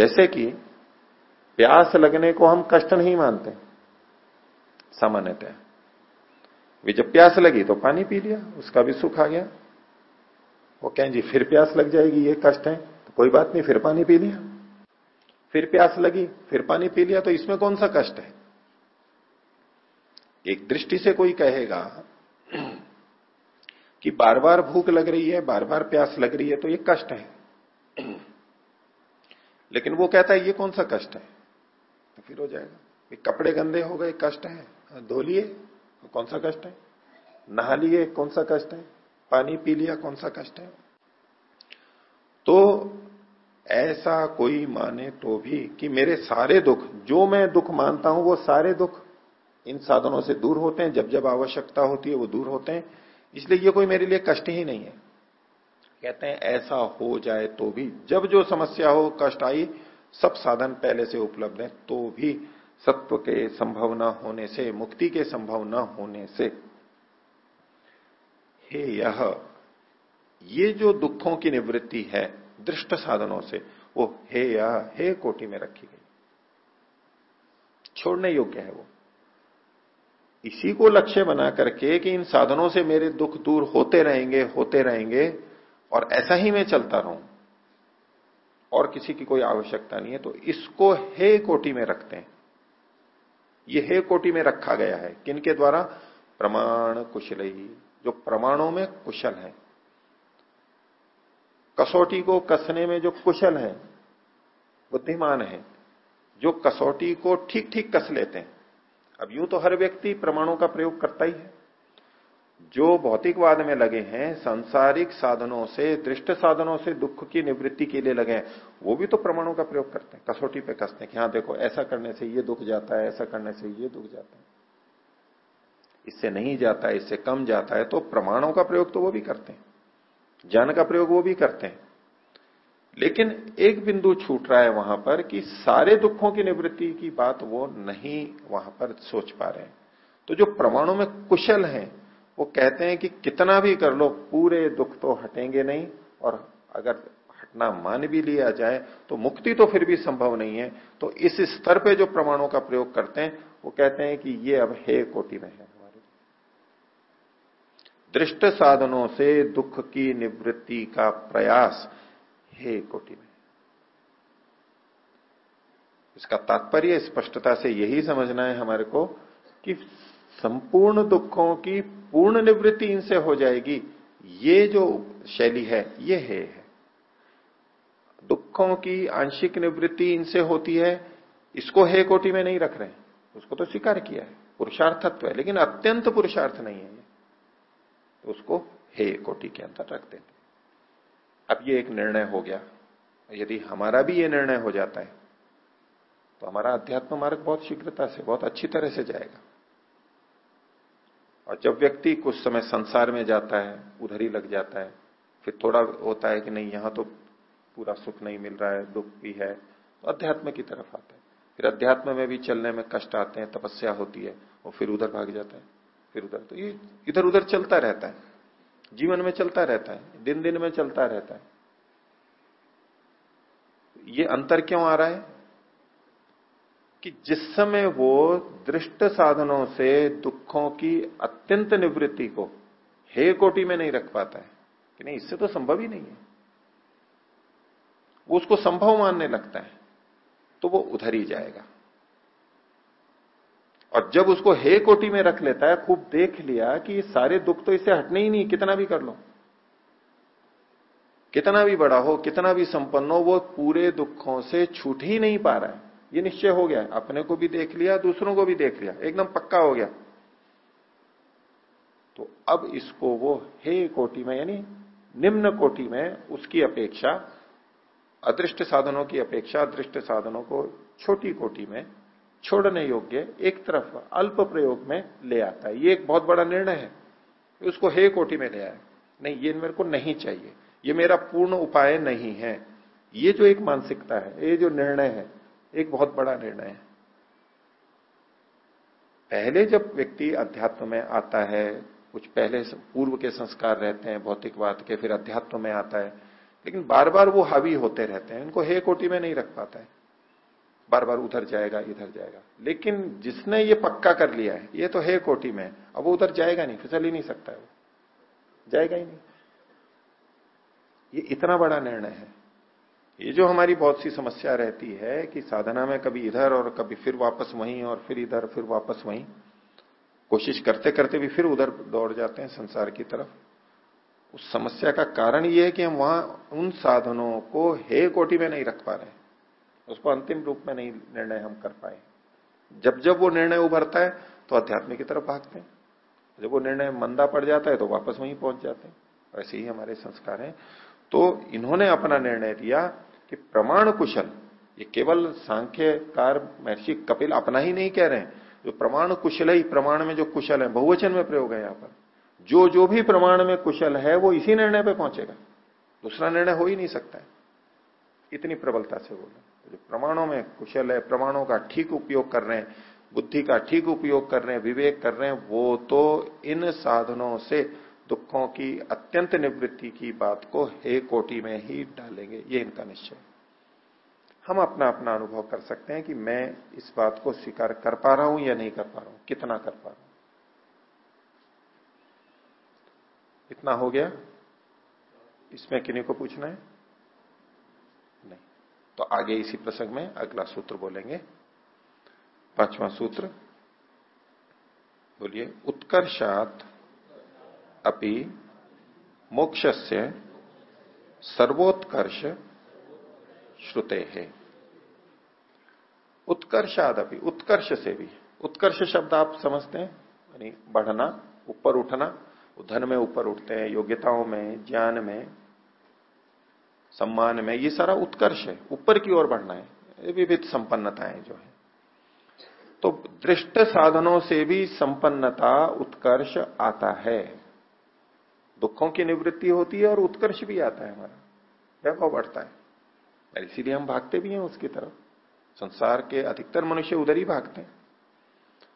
जैसे कि प्यास लगने को हम कष्ट नहीं मानते, सामान्यतः। वे जब प्यास लगी तो पानी पी लिया, उसका भी सुख आ गया। वो कहें, जी, फिर प्यास लग जाएगी, ये कष्ट है। तो कोई बात नहीं, फिर पानी पी लिया। फिर प्यास लगी, फिर पानी पी लिया तो इसमें कौन सा कष्ट है? एक दृष्टि से कोई कहेगा कि बार बार भूख लग रही है, बार बार प्यास लग रही है तो ये कष्ट है। लेकिन वो कहता है, ये कौन सा कष्ट है? तो फिर हो जाएगा। कपड़े गंदे हो गए, कष्ट है, धो लिए तो कौन सा कष्ट है? नहा लिए, कौन सा कष्ट है? पानी पी लिया, कौन सा कष्ट है? तो ऐसा कोई माने तो भी कि मेरे सारे दुख, जो मैं दुख मानता हूँ, वो सारे दुख इन साधनों से दूर होते हैं। जब जब आवश्यकता होती है, वो दूर होते हैं। इसलिए ये कोई मेरे लिए कष्ट ही नहीं है। कहते हैं, ऐसा हो जाए तो भी। जब जो समस्या हो, कष्ट आई, सब साधन पहले से उपलब्ध है तो भी सत्व के संभव न होने से, मुक्ति के संभव न होने से। हे यह, ये जो दुखों की निवृत्ति है, दृष्ट साधनों से, वो हे यह हे कोटि में रखी गई। छोड़ने योग्य है वो। इसी को लक्ष्य बना करके कि इन साधनों से मेरे दुख दूर होते रहेंगे होते रहेंगे और ऐसा ही मैं चलता रहूँ। और किसी की कोई आवश्यकता नहीं है तो इसको हे कोटि में रखते हैं। ये हे कोटि में रखा गया है। किनके द्वारा? प्रमाण कुशल ही। जो प्रमाणों में कुशल है। कसौटी को कसने में जो कुशल है, बुद्धिमान है, जो कसौटी को ठीक ठीक कस लेते हैं। अब यूँ तो हर व्यक्ति प्रमाणों का प्रयोग करता ही है। जो भौतिकवाद में लगे हैं, सांसारिक साधनों से, दृष्ट साधनों से दुख की निवृत्ति के लिए लगे हैं, वो भी तो प्रमाणों का प्रयोग करते हैं, कसौटी पे कसते हैं कि हाँ देखो, ऐसा करने से ये दुख जाता है, ऐसा करने से ये दुख जाता है। इससे नहीं जाता है, इससे कम जाता है तो प्रमाणों का प्रयोग तो वो भी करते हैं, ज्ञान का प्रयोग वो भी करते हैं। लेकिन एक बिंदु छूट रहा है वहाँ पर कि सारे दुखों की निवृत्ति की बात वो नहीं वहाँ पर सोच पा रहे हैं। तो जो प्रमाणों में कुशल हैं वो कहते हैं कि कितना भी कर लो, पूरे दुख तो हटेंगे नहीं, और अगर हटना मान भी लिया जाए तो मुक्ति तो फिर भी संभव नहीं है। तो इस स्तर पे जो प्रमाणों का प्रयोग करते हैं, वो कहते हैं कि ये अब हे कोटि में है हमारे। दृष्ट साधनों से दुख की निवृत्ति का प्रयास हे कोटि में इसका तात्पर्य स्पष्टता से यही समझना है हमारे को कि संपूर्ण दुखों की पूर्ण निवृत्ति इनसे हो जाएगी। ये जो शैली है, ये है। दुखों की आंशिक निवृत्ति इनसे होती है। इसको हे कोटि में नहीं रख रहे उसको तो स्वीकार किया है। पुरुषार्थत्व है, लेकिन अत्यंत पुरुषार्थ नहीं है। तो उसको हे कोटि के अंदर रख देते अब ये एक निर्णय हो गया। यदि हमारा भी ये निर्णय हो जाता है तो हमारा अध्यात्म मार्ग बहुत शीघ्रता से, बहुत अच्छी तरह से जाएगा। और जब व्यक्ति कुछ समय संसार में जाता है, उधर ही लग जाता है, फिर थोड़ा होता है कि नहीं, यहाँ तो पूरा सुख नहीं मिल रहा है, दुख भी है तो अध्यात्म की तरफ़ आता है। फिर अध्यात्म में भी चलने में कष्ट आते हैं, तपस्या होती है, और फिर उधर भाग जाता है, फिर उधर तो ये इधर उधर चलता रहता है, जीवन में चलता रहता है दिन दिन में चलता रहता है। ये अंतर क्यों आ रहा है? कि जिस समय वो दृष्ट साधनों से दुखों की अत्यंत निवृत्ति को हे कोटि में नहीं रख पाता है, कि नहीं, इससे तो संभव ही नहीं है। वो उसको संभव मानने लगता है तो वो उधर ही जाएगा। और जब उसको हे कोटि में रख लेता है, खूब देख लिया कि ये सारे दुख तो इसे हटने ही नहीं, कितना भी कर लो। कितना भी बड़ा हो, कितना भी संपन्न हो, वो पूरे दुखों से छूट ही नहीं पा रहा है। ये निश्चय हो गया, अपने को भी देख लिया, दूसरों को भी देख लिया, एकदम पक्का हो गया। तो अब इसको वो हे कोटि में, यानी निम्न कोटि में उसकी अपेक्षा, अदृष्ट साधनों की अपेक्षा दृष्ट साधनों को छोटी कोटि में छोड़ने योग्य एक तरफ़ अल्प प्रयोग में ले आता है। ये एक बहुत बड़ा निर्णय है। उसको हे कोटि में ले आए। नहीं, ये मेरे को नहीं चाहिए। ये मेरा पूर्ण उपाय नहीं है। ये जो एक मानसिकता है, ये जो निर्णय है एक बहुत बड़ा निर्णय है। पहले जब व्यक्ति अध्यात्म में आता है, कुछ पहले पूर्व के संस्कार रहते हैं भौतिकवाद के, फिर अध्यात्म में आता है, लेकिन बार बार वो हावी होते रहते हैं, इनको हे कोटि में नहीं रख पाता है। बार बार उधर जाएगा, इधर जाएगा। लेकिन जिसने ये पक्का कर लिया है, ये तो है कोटि में अब वो उधर जाएगा नहीं फिसल ही नहीं सकता है वो। जाएगा ही नहीं। ये इतना बड़ा निर्णय है। ये जो हमारी बहुत सी समस्या रहती है कि साधना में कभी इधर और कभी फिर वापस वहीं और फिर इधर, फिर वापस वहीं, कोशिश करते करते भी फिर उधर दौड़ जाते हैं संसार की तरफ़। उस समस्या का कारण ये है कि हम वहाँ उन साधनों को हे कोटि में नहीं रख पा रहे उसको अंतिम रूप में नहीं, निर्णय हम कर पाए। जब जब वो निर्णय उभरता है तो अध्यात्म की तरफ़ भागते हैं। जब वो निर्णय मंदा पड़ जाता है तो वापस वहीं पहुँच जाते हैं। ऐसे ही हमारे संस्कार हैं। तो इन्होंने अपना निर्णय दिया कि प्रमाण कुशल, ये केवल सांख्यकार महर्षि कपिल अपना ही नहीं कह रहे हैं। जो प्रमाण कुशल ही प्रमाण में जो कुशल है, बहुवचन में प्रयोग है यहाँ पर। जो जो भी प्रमाण में कुशल है, वो इसी निर्णय पे पहुंचेगा। दूसरा निर्णय हो ही नहीं सकता है। इतनी प्रबलता से बोले जो प्रमाणों में कुशल है, प्रमाणों का ठीक उपयोग कर रहे हैं, बुद्धि का ठीक उपयोग कर रहे हैं, विवेक कर रहे हैं, वो तो इन साधनों से दुखों की अत्यंत निवृत्ति की बात को हे कोटि में ही डालेंगे, ये इनका निश्चय हम अपना अपना अनुभव कर सकते हैं कि मैं इस बात को स्वीकार कर पा रहा हूँ या नहीं कर पा रहा हूँ, कितना कर पा रहा हूँ। इतना हो गया? इसमें किन्हीं को पूछना है? नहीं। तो आगे इसी प्रसंग में अगला सूत्र बोलेंगे। पांचवा सूत्र, बोलिए, उत्कर्षात अपि मोक्ष से सर्वोत्कर्ष श्रुते। है उत्कर्षादपि उत्कर्ष से भी उत्कर्ष शब्द आप समझते हैं? यानी बढ़ना, ऊपर उठना धन में ऊपर उठते हैं, योग्यताओं में, ज्ञान में, सम्मान में, ये सारा उत्कर्ष है। ऊपर की ओर बढ़ना है। विविध संपन्नताएँ जो है। तो दृष्ट साधनों से भी संपन्नता, उत्कर्ष आता है। दुखों की निवृत्ति होती है और उत्कर्ष भी आता है हमारा। वैभव बढ़ता है। इसीलिए हम भागते भी हैं उसकी तरफ़। संसार के अधिकतर मनुष्य उधर ही भागते हैं।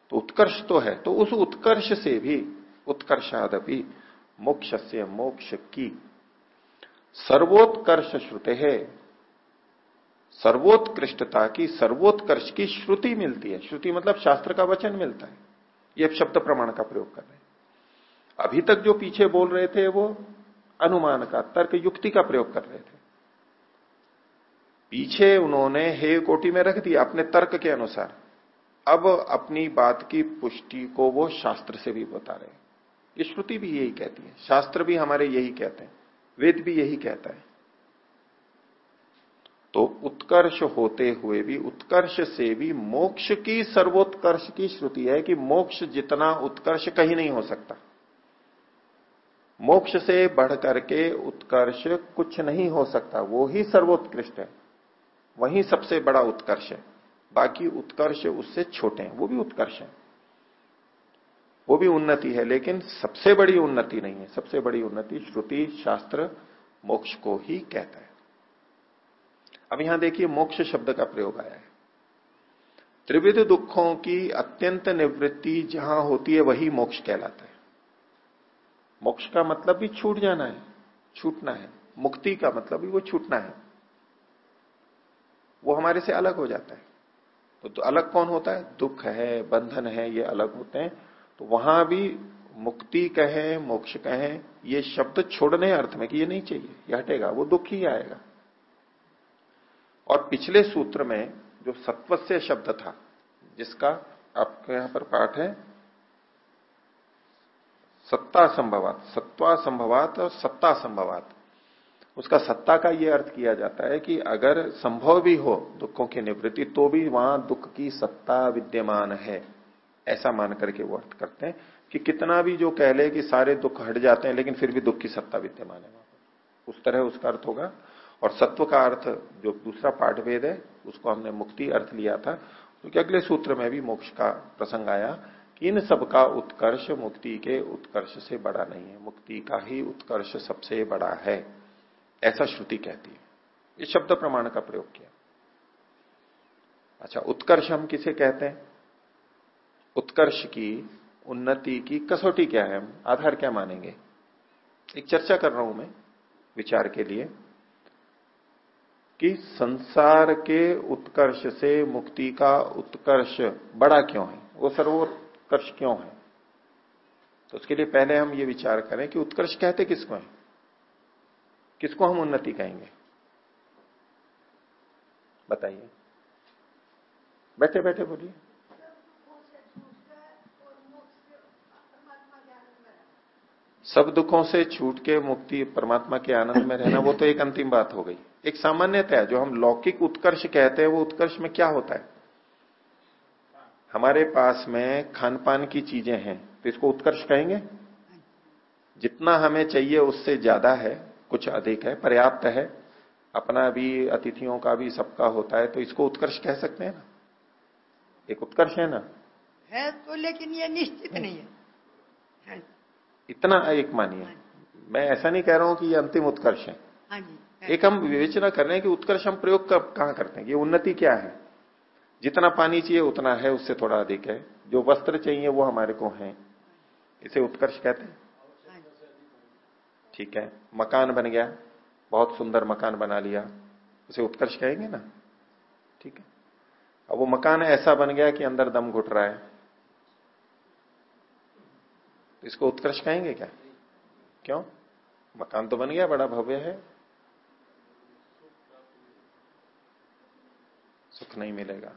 तो उत्कर्ष तो है। तो उस उत्कर्ष से भी, उत्कर्षादपि मोक्ष से मोक्ष की सर्वोत्कर्ष श्रुते है। सर्वोत्कृष्टता की, सर्वोत्कर्ष की श्रुति मिलती है। श्रुति मतलब शास्त्र का वचन मिलता है। ये शब्द प्रमाण का प्रयोग कर रहे हैं। अभी तक जो पीछे बोल रहे थे वो अनुमान का, तर्क युक्ति का प्रयोग कर रहे थे। पीछे उन्होंने हे कोटि में रख दिया अपने तर्क के अनुसार। अब अपनी बात की पुष्टि को वो शास्त्र से भी बता रहे हैं। श्रुति भी यही कहती है, शास्त्र भी हमारे यही कहते हैं, वेद भी यही कहता है। तो उत्कर्ष होते हुए भी, उत्कर्ष से भी मोक्ष की सर्वोत्कर्ष की श्रुति है कि मोक्ष जितना उत्कर्ष कहीं नहीं हो सकता। मोक्ष से बढ़ करके उत्कर्ष कुछ नहीं हो सकता। वो ही सर्वोत्कृष्ट है। वही सबसे बड़ा उत्कर्ष है। बाकी उत्कर्ष उससे छोटे हैं। वो भी उत्कर्ष है। वो भी उन्नति है, लेकिन सबसे बड़ी उन्नति नहीं है। सबसे बड़ी उन्नति श्रुति शास्त्र मोक्ष को ही कहता है। अब यहाँ देखिए, मोक्ष शब्द का प्रयोग आया है। त्रिविध दुखों की अत्यंत निवृत्ति जहाँ होती है, वही मोक्ष कहलाता है। मोक्ष का मतलब भी छूट जाना है छूटना है। मुक्ति का मतलब भी वो छूटना है। वो हमारे से अलग हो जाता है। तो, तो अलग कौन होता है? दुख है बंधन है ये अलग होते हैं। तो वहाँ भी मुक्ति कहें मोक्ष कहें ये शब्द छोड़ने अर्थ में कि ये नहीं चाहिए ये हटेगा वो दुख ही आएगा। और पिछले सूत्र में जो सत्वस्य शब्द था जिसका आपके यहाँ पर पाठ है सत्ता संभवात, सत्वा संभवात और सत्ता संभवात। उसका सत्ता का यह अर्थ किया जाता है कि अगर संभव भी हो दुखों की निवृत्ति तो भी वहाँ दुख की सत्ता विद्यमान है। ऐसा मान करके वो अर्थ करते हैं कि कितना भी जो कह ले कि सारे दुख हट जाते हैं, लेकिन फिर भी दुख की सत्ता विद्यमान है उस तरह उसका अर्थ होगा। और सत्व का अर्थ जो दूसरा पाठ भेद है, उसको हमने मुक्ति अर्थ लिया था, क्योंकि तो अगले सूत्र में भी मोक्ष का प्रसंग आया। कि इन सबका उत्कर्ष मुक्ति के उत्कर्ष से बड़ा नहीं है? मुक्ति का ही उत्कर्ष सबसे बड़ा है, ऐसा श्रुति कहती है। इस शब्द प्रमाण का प्रयोग किया। अच्छा उत्कर्ष हम किसे कहते हैं? उत्कर्ष की उन्नति की कसौटी क्या है हम? आधार क्या मानेंगे? एक चर्चा कर रहा हूँ मैं विचार के लिए कि संसार के उत्कर्ष से मुक्ति का उत्कर्ष बड़ा क्यों है? वो सर्वोत्कर्ष क्यों है? तो उसके लिए पहले हम ये विचार करें कि उत्कर्ष कहते किसको है? किसको हम उन्नति कहेंगे? बताइए। बैठे बैठे बोलिए। सब दुखों से छूट के मुक्ति परमात्मा के आनंद में रहना, वो तो एक अंतिम बात हो गई। एक सामान्यतः जो हम लौकिक उत्कर्ष कहते हैं, वो उत्कर्ष में क्या होता है? हमारे पास में खान पान की चीज़ें हैं तो इसको उत्कर्ष कहेंगे? जितना हमें चाहिए उससे ज़्यादा है कुछ अधिक है पर्याप्त है। अपना भी अतिथियों का भी सबका होता है तो इसको उत्कर्ष कह सकते हैं ना? एक उत्कर्ष है ना? है तो लेकिन ये निश्चित नहीं नहीं है, है। इतना एक मानिए। हाँ मैं ऐसा नहीं कह रहा हूँ कि ये अंतिम उत्कर्ष है। हाँ जी। एक हम विवेचना कर रहे हैं कि उत्कर्ष हम प्रयोग कब कहाँ करते हैं? ये उन्नति क्या है? जितना पानी चाहिए उतना है, उससे थोड़ा अधिक है। जो वस्त्र चाहिए वो हमारे को है। इसे उत्कर्ष कहते हैं। ठीक है। मकान बन गया। बहुत सुंदर मकान बना लिया। उसे उत्कर्ष कहेंगे ना? ठीक है। अब वो मकान ऐसा बन गया कि अंदर दम घुट रहा है। इसको उत्कर्ष कहेंगे क्या? क्यों? मकान तो बन गया, बड़ा भव्य है। सुख नहीं मिलेगा।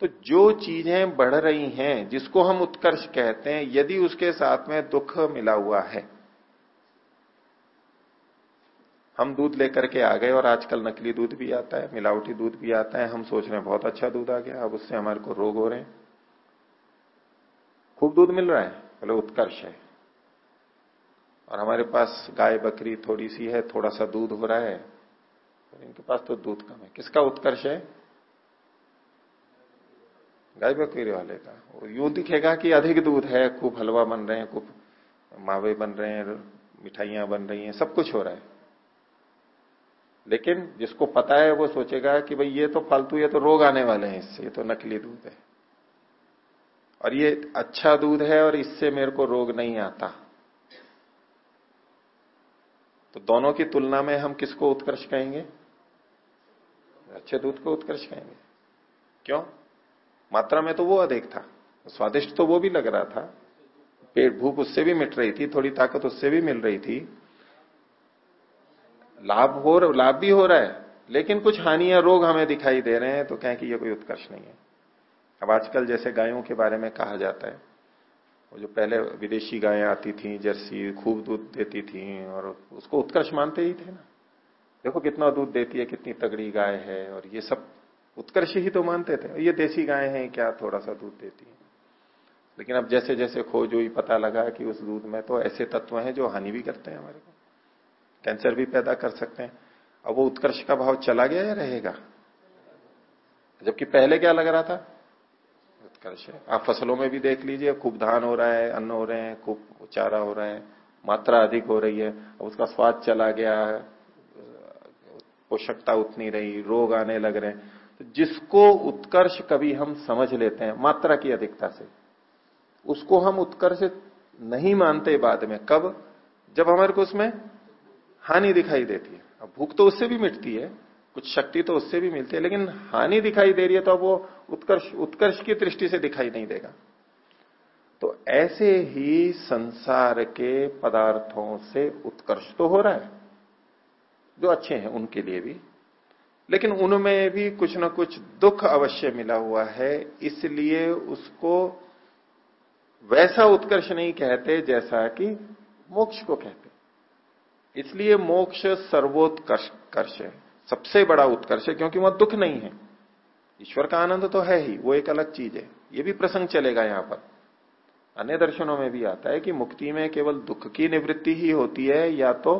तो जो चीज़ें बढ़ रही हैं, जिसको हम उत्कर्ष कहते हैं, यदि उसके साथ में दुख मिला हुआ है। हम दूध लेकर के आ गए और आजकल नकली दूध भी आता है, मिलावटी दूध भी आता है। हम सोच रहे हैं, बहुत अच्छा दूध आ गया, अब उससे हमारे को रोग हो रहे हैं। खूब दूध मिल रहा है बोले उत्कर्ष है। और हमारे पास गाय बकरी थोड़ी सी है, थोड़ा सा दूध हो रहा है इनके पास तो दूध कम है। किसका उत्कर्ष है? गाय बकरी वाले का यूँ दिखेगा कि अधिक दूध है, खूब हलवा बन रहे हैं, खूब मावे बन रहे हैं, मिठाइयाँ बन रही हैं, सब कुछ हो रहा है। लेकिन जिसको पता है, वो सोचेगा कि भाई ये तो फालतू ये तो रोग आने वाले हैं इससे, ये तो नकली दूध है। और ये अच्छा दूध है और इससे मेरे को रोग नहीं आता। तो दोनों की तुलना में हम किसको उत्कर्ष कहेंगे? अच्छे दूध को उत्कर्ष कहेंगे। क्यों? मात्रा में तो वो अधिक था। स्वादिष्ट तो वो भी लग रहा था। पेट भूख उससे भी मिट रही थी, थोड़ी ताकत उससे भी मिल रही थी। लाभ हो लाभ भी हो रहा है, लेकिन कुछ हानियाँ, रोग हमें दिखाई दे रहे हैं तो कहें कि ये कोई उत्कर्ष नहीं है। अब आजकल जैसे गायों के बारे में कहा जाता है, वो जो पहले विदेशी गायें आती थी, जर्सी, खूब दूध देती थी, और उसको उत्कर्ष मानते ही थे ना। देखो कितना दूध देती है, कितनी तगड़ी गाय है, और ये सब उत्कर्ष ही तो मानते थे। ये देसी गाय है, क्या थोड़ा सा दूध देती है? लेकिन अब जैसे जैसे खोज हुई, पता लगा कि उस दूध में तो ऐसे तत्व हैं जो हानि भी करते हैं हमारे को। कैंसर भी पैदा कर सकते हैं। अब वो उत्कर्ष का भाव चला गया या रहेगा? जबकि पहले क्या लग रहा था? उत्कर्ष है। आप फ़सलों में भी देख लीजिए, खूब धान हो रहा है, अन्न हो रहे हैं, खूब चारा हो रहा है, मात्रा अधिक हो रही है, अब उसका स्वाद चला गया, पोषकता उतनी रही, रोग आने लग रहे हैं। जिसको उत्कर्ष कभी हम समझ लेते हैं, मात्रा की अधिकता से, उसको हम उत्कर्ष नहीं मानते बाद में। कब? जब हमारे को उसमें हानि दिखाई देती है। अब भूख तो उससे भी मिटती है, कुछ शक्ति तो उससे भी मिलती है, लेकिन हानि दिखाई दे रही है तो अब वो उत्कर्ष उत्कर्ष की दृष्टि से दिखाई नहीं देगा। तो ऐसे ही संसार के पदार्थों से उत्कर्ष तो हो रहा है, जो अच्छे हैं उनके लिए भी। लेकिन उनमें भी कुछ ना कुछ दुख अवश्य मिला हुआ है, इसलिए उसको वैसा उत्कर्ष नहीं कहते जैसा कि मोक्ष को कहते। इसलिए मोक्ष सर्वोत्कर्ष है, सबसे बड़ा उत्कर्ष है, क्योंकि वहाँ दुख नहीं है। ईश्वर का आनंद तो है ही, वो एक अलग चीज़ है। ये भी प्रसंग चलेगा यहाँ पर। अन्य दर्शनों में भी आता है कि मुक्ति में केवल दुख की निवृत्ति ही होती है, या तो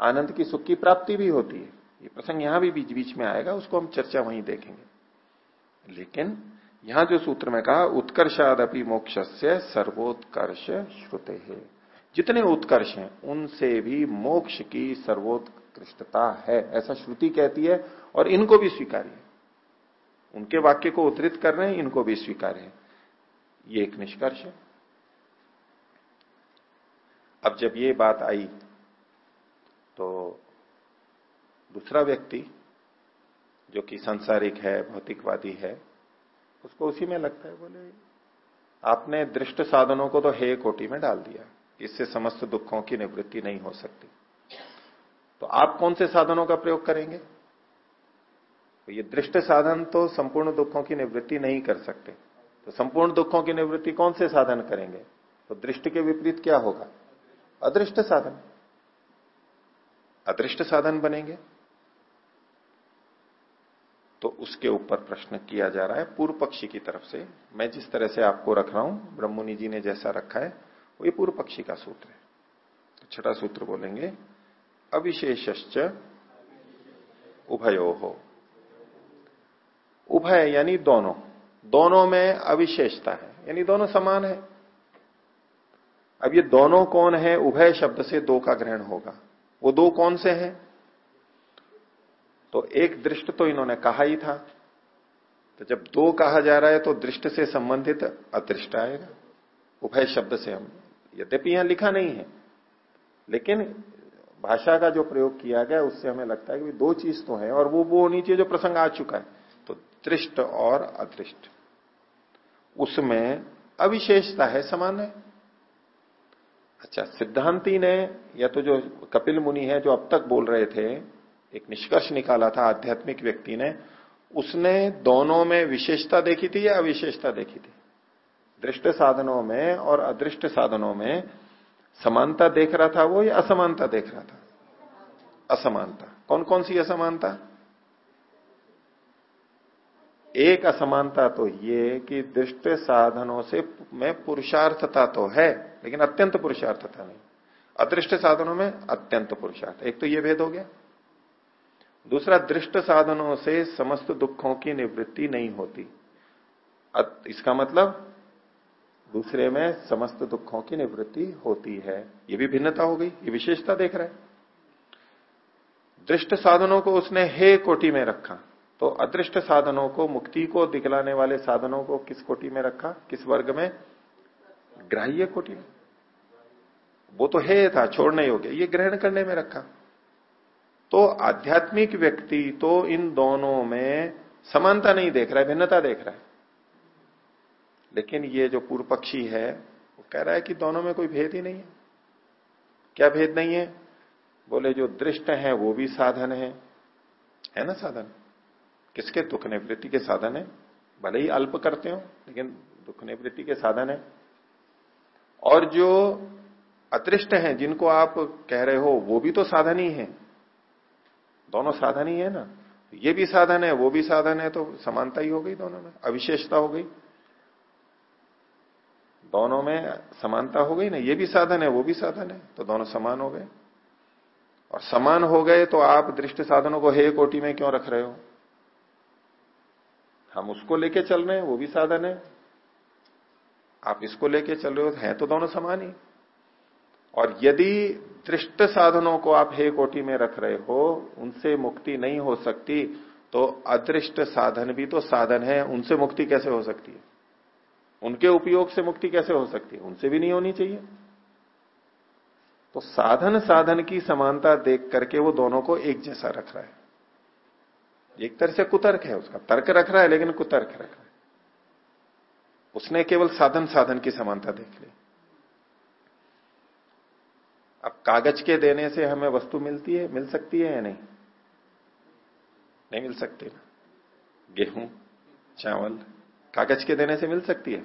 आनंद की सुख की प्राप्ति भी होती है। ये प्रसंग यहाँ भी बीच बीच में आएगा, उसको हम चर्चा वहीं देखेंगे। लेकिन यहाँ जो सूत्र में कहा, उत्कर्षादपि मोक्ष से सर्वोत्कर्ष श्रुते। है जितने उत्कर्ष हैं, उनसे भी मोक्ष की सर्वोत्कृष्टता है। ऐसा श्रुति कहती है और इनको भी स्वीकार्य है। उनके वाक्य को उद्धृत कर रहे हैं, इनको भी स्वीकार है। ये एक निष्कर्ष है। अब जब ये बात आई तो दूसरा व्यक्ति, जो कि सांसारिक है, भौतिकवादी है, उसको उसी में लगता है, बोले, आपने दृष्ट साधनों को तो हे कोटि में डाल दिया, इससे समस्त दुखों की निवृत्ति नहीं हो सकती। तो आप कौन से साधनों का प्रयोग करेंगे? तो ये दृष्ट साधन तो संपूर्ण दुखों की निवृत्ति नहीं कर सकते। तो संपूर्ण दुखों की निवृत्ति कौन से साधन करेंगे? तो दृष्टि के विपरीत क्या होगा? अदृष्ट साधन। अदृष्ट साधन बनेंगे। तो उसके ऊपर प्रश्न किया जा रहा है पूर्व पक्षी की तरफ़ से। मैं जिस तरह से आपको रख रहा हूँ ब्रह्मनि जी ने जैसा रखा है, वो ये पूर्व पक्षी का सूत्र है। तो छठा सूत्र बोलेंगे अविशेष उभयो। हो उभय यानी दोनों। दोनों में अविशेषता है, यानी दोनों समान है। अब ये दोनों कौन है? उभय शब्द से दो का ग्रहण होगा। वो दो कौन से हैं? तो एक दृष्ट तो इन्होंने कहा ही था। तो जब दो कहा जा रहा है तो दृष्ट से संबंधित अदृष्ट आएगा। उभय शब्द से हम, यद्यपि यहाँ लिखा नहीं है, लेकिन भाषा का जो प्रयोग किया गया, उससे हमें लगता है कि दो चीज़ तो है, और वो वो होनी चाहिए जो प्रसंग आ चुका है तो दृष्ट और अदृष्ट। उसमें अविशेषता है, समान है। अच्छा सिद्धांति ने, या तो जो कपिल मुनि है, जो अब तक बोल रहे थे एक निष्कर्ष निकाला था आध्यात्मिक व्यक्ति ने, उसने दोनों में विशेषता देखी थी या अविशेषता देखी थी? दृष्ट साधनों में और अदृष्ट साधनों में समानता देख रहा था वो या असमानता देख रहा था? असमानता। कौन कौन सी असमानता? एक असमानता तो ये कि दृष्ट साधनों से में पुरुषार्थता तो है, लेकिन अत्यंत पुरुषार्थता नहीं। अदृष्ट साधनों में अत्यंत पुरुषार्थ। एक तो ये भेद हो गया। दूसरा, दृष्ट साधनों से समस्त दुखों की निवृत्ति नहीं होती। इसका मतलब दूसरे में समस्त दुखों की निवृत्ति होती है। ये भी भिन्नता हो गई, ये विशेषता देख रहा है। दृष्ट साधनों को उसने हे कोटि में रखा। तो अदृष्ट साधनों को, मुक्ति को दिखलाने वाले साधनों को किस कोटि में रखा? किस वर्ग में? ग्राह्य कोटि में। वो तो हे था, छोड़ने योग्य। ये ग्रहण करने में रखा। तो आध्यात्मिक व्यक्ति तो इन दोनों में समानता नहीं देख रहा है, भिन्नता देख रहा है। लेकिन ये जो पूर्व पक्षी है, वो कह रहा है कि दोनों में कोई भेद ही नहीं है। क्या भेद नहीं है? बोले, जो दृष्ट है, वो भी साधन है। है ना साधन? किसके दुख निवृत्ति के साधन है? भले ही अल्प करते हो, लेकिन दुख निवृत्ति के साधन है। और जो अदृष्ट हैं, जिनको आप कह रहे हो, वो भी तो साधन ही है। दोनों साधन ही है ना। ये भी साधन है, वो भी साधन है तो समानता ही हो गई दोनों में। अविशेषता हो गई। दोनों में समानता हो गई ना, ये भी साधन है, वो भी साधन है तो दोनों समान हो गए। और समान हो गए तो आप दृष्टि साधनों को हे कोटि में क्यों रख रहे हो? हम उसको लेके चल रहे हैं, वो भी साधन है। आप इसको लेके चल रहे हो, है तो दोनों समान ही। और यदि दृष्ट साधनों को आप हे कोटि में रख रहे हो, उनसे मुक्ति नहीं हो सकती तो अदृष्ट साधन भी तो साधन है, उनसे मुक्ति कैसे हो सकती है? उनके उपयोग से मुक्ति कैसे हो सकती है? उनसे भी नहीं होनी चाहिए। तो साधन साधन की समानता देख करके वो दोनों को एक जैसा रख रहा है। एक तरह से कुतर्क है उसका। तर्क रख रहा है, लेकिन कुतर्क रख रहा है। उसने केवल साधन साधन की समानता देख ली। अब कागज़ के देने से हमें वस्तु मिलती है, मिल सकती है या नहीं? नहीं मिल सकती ना। गेहूँ, चावल, कागज़ के देने से मिल सकती है।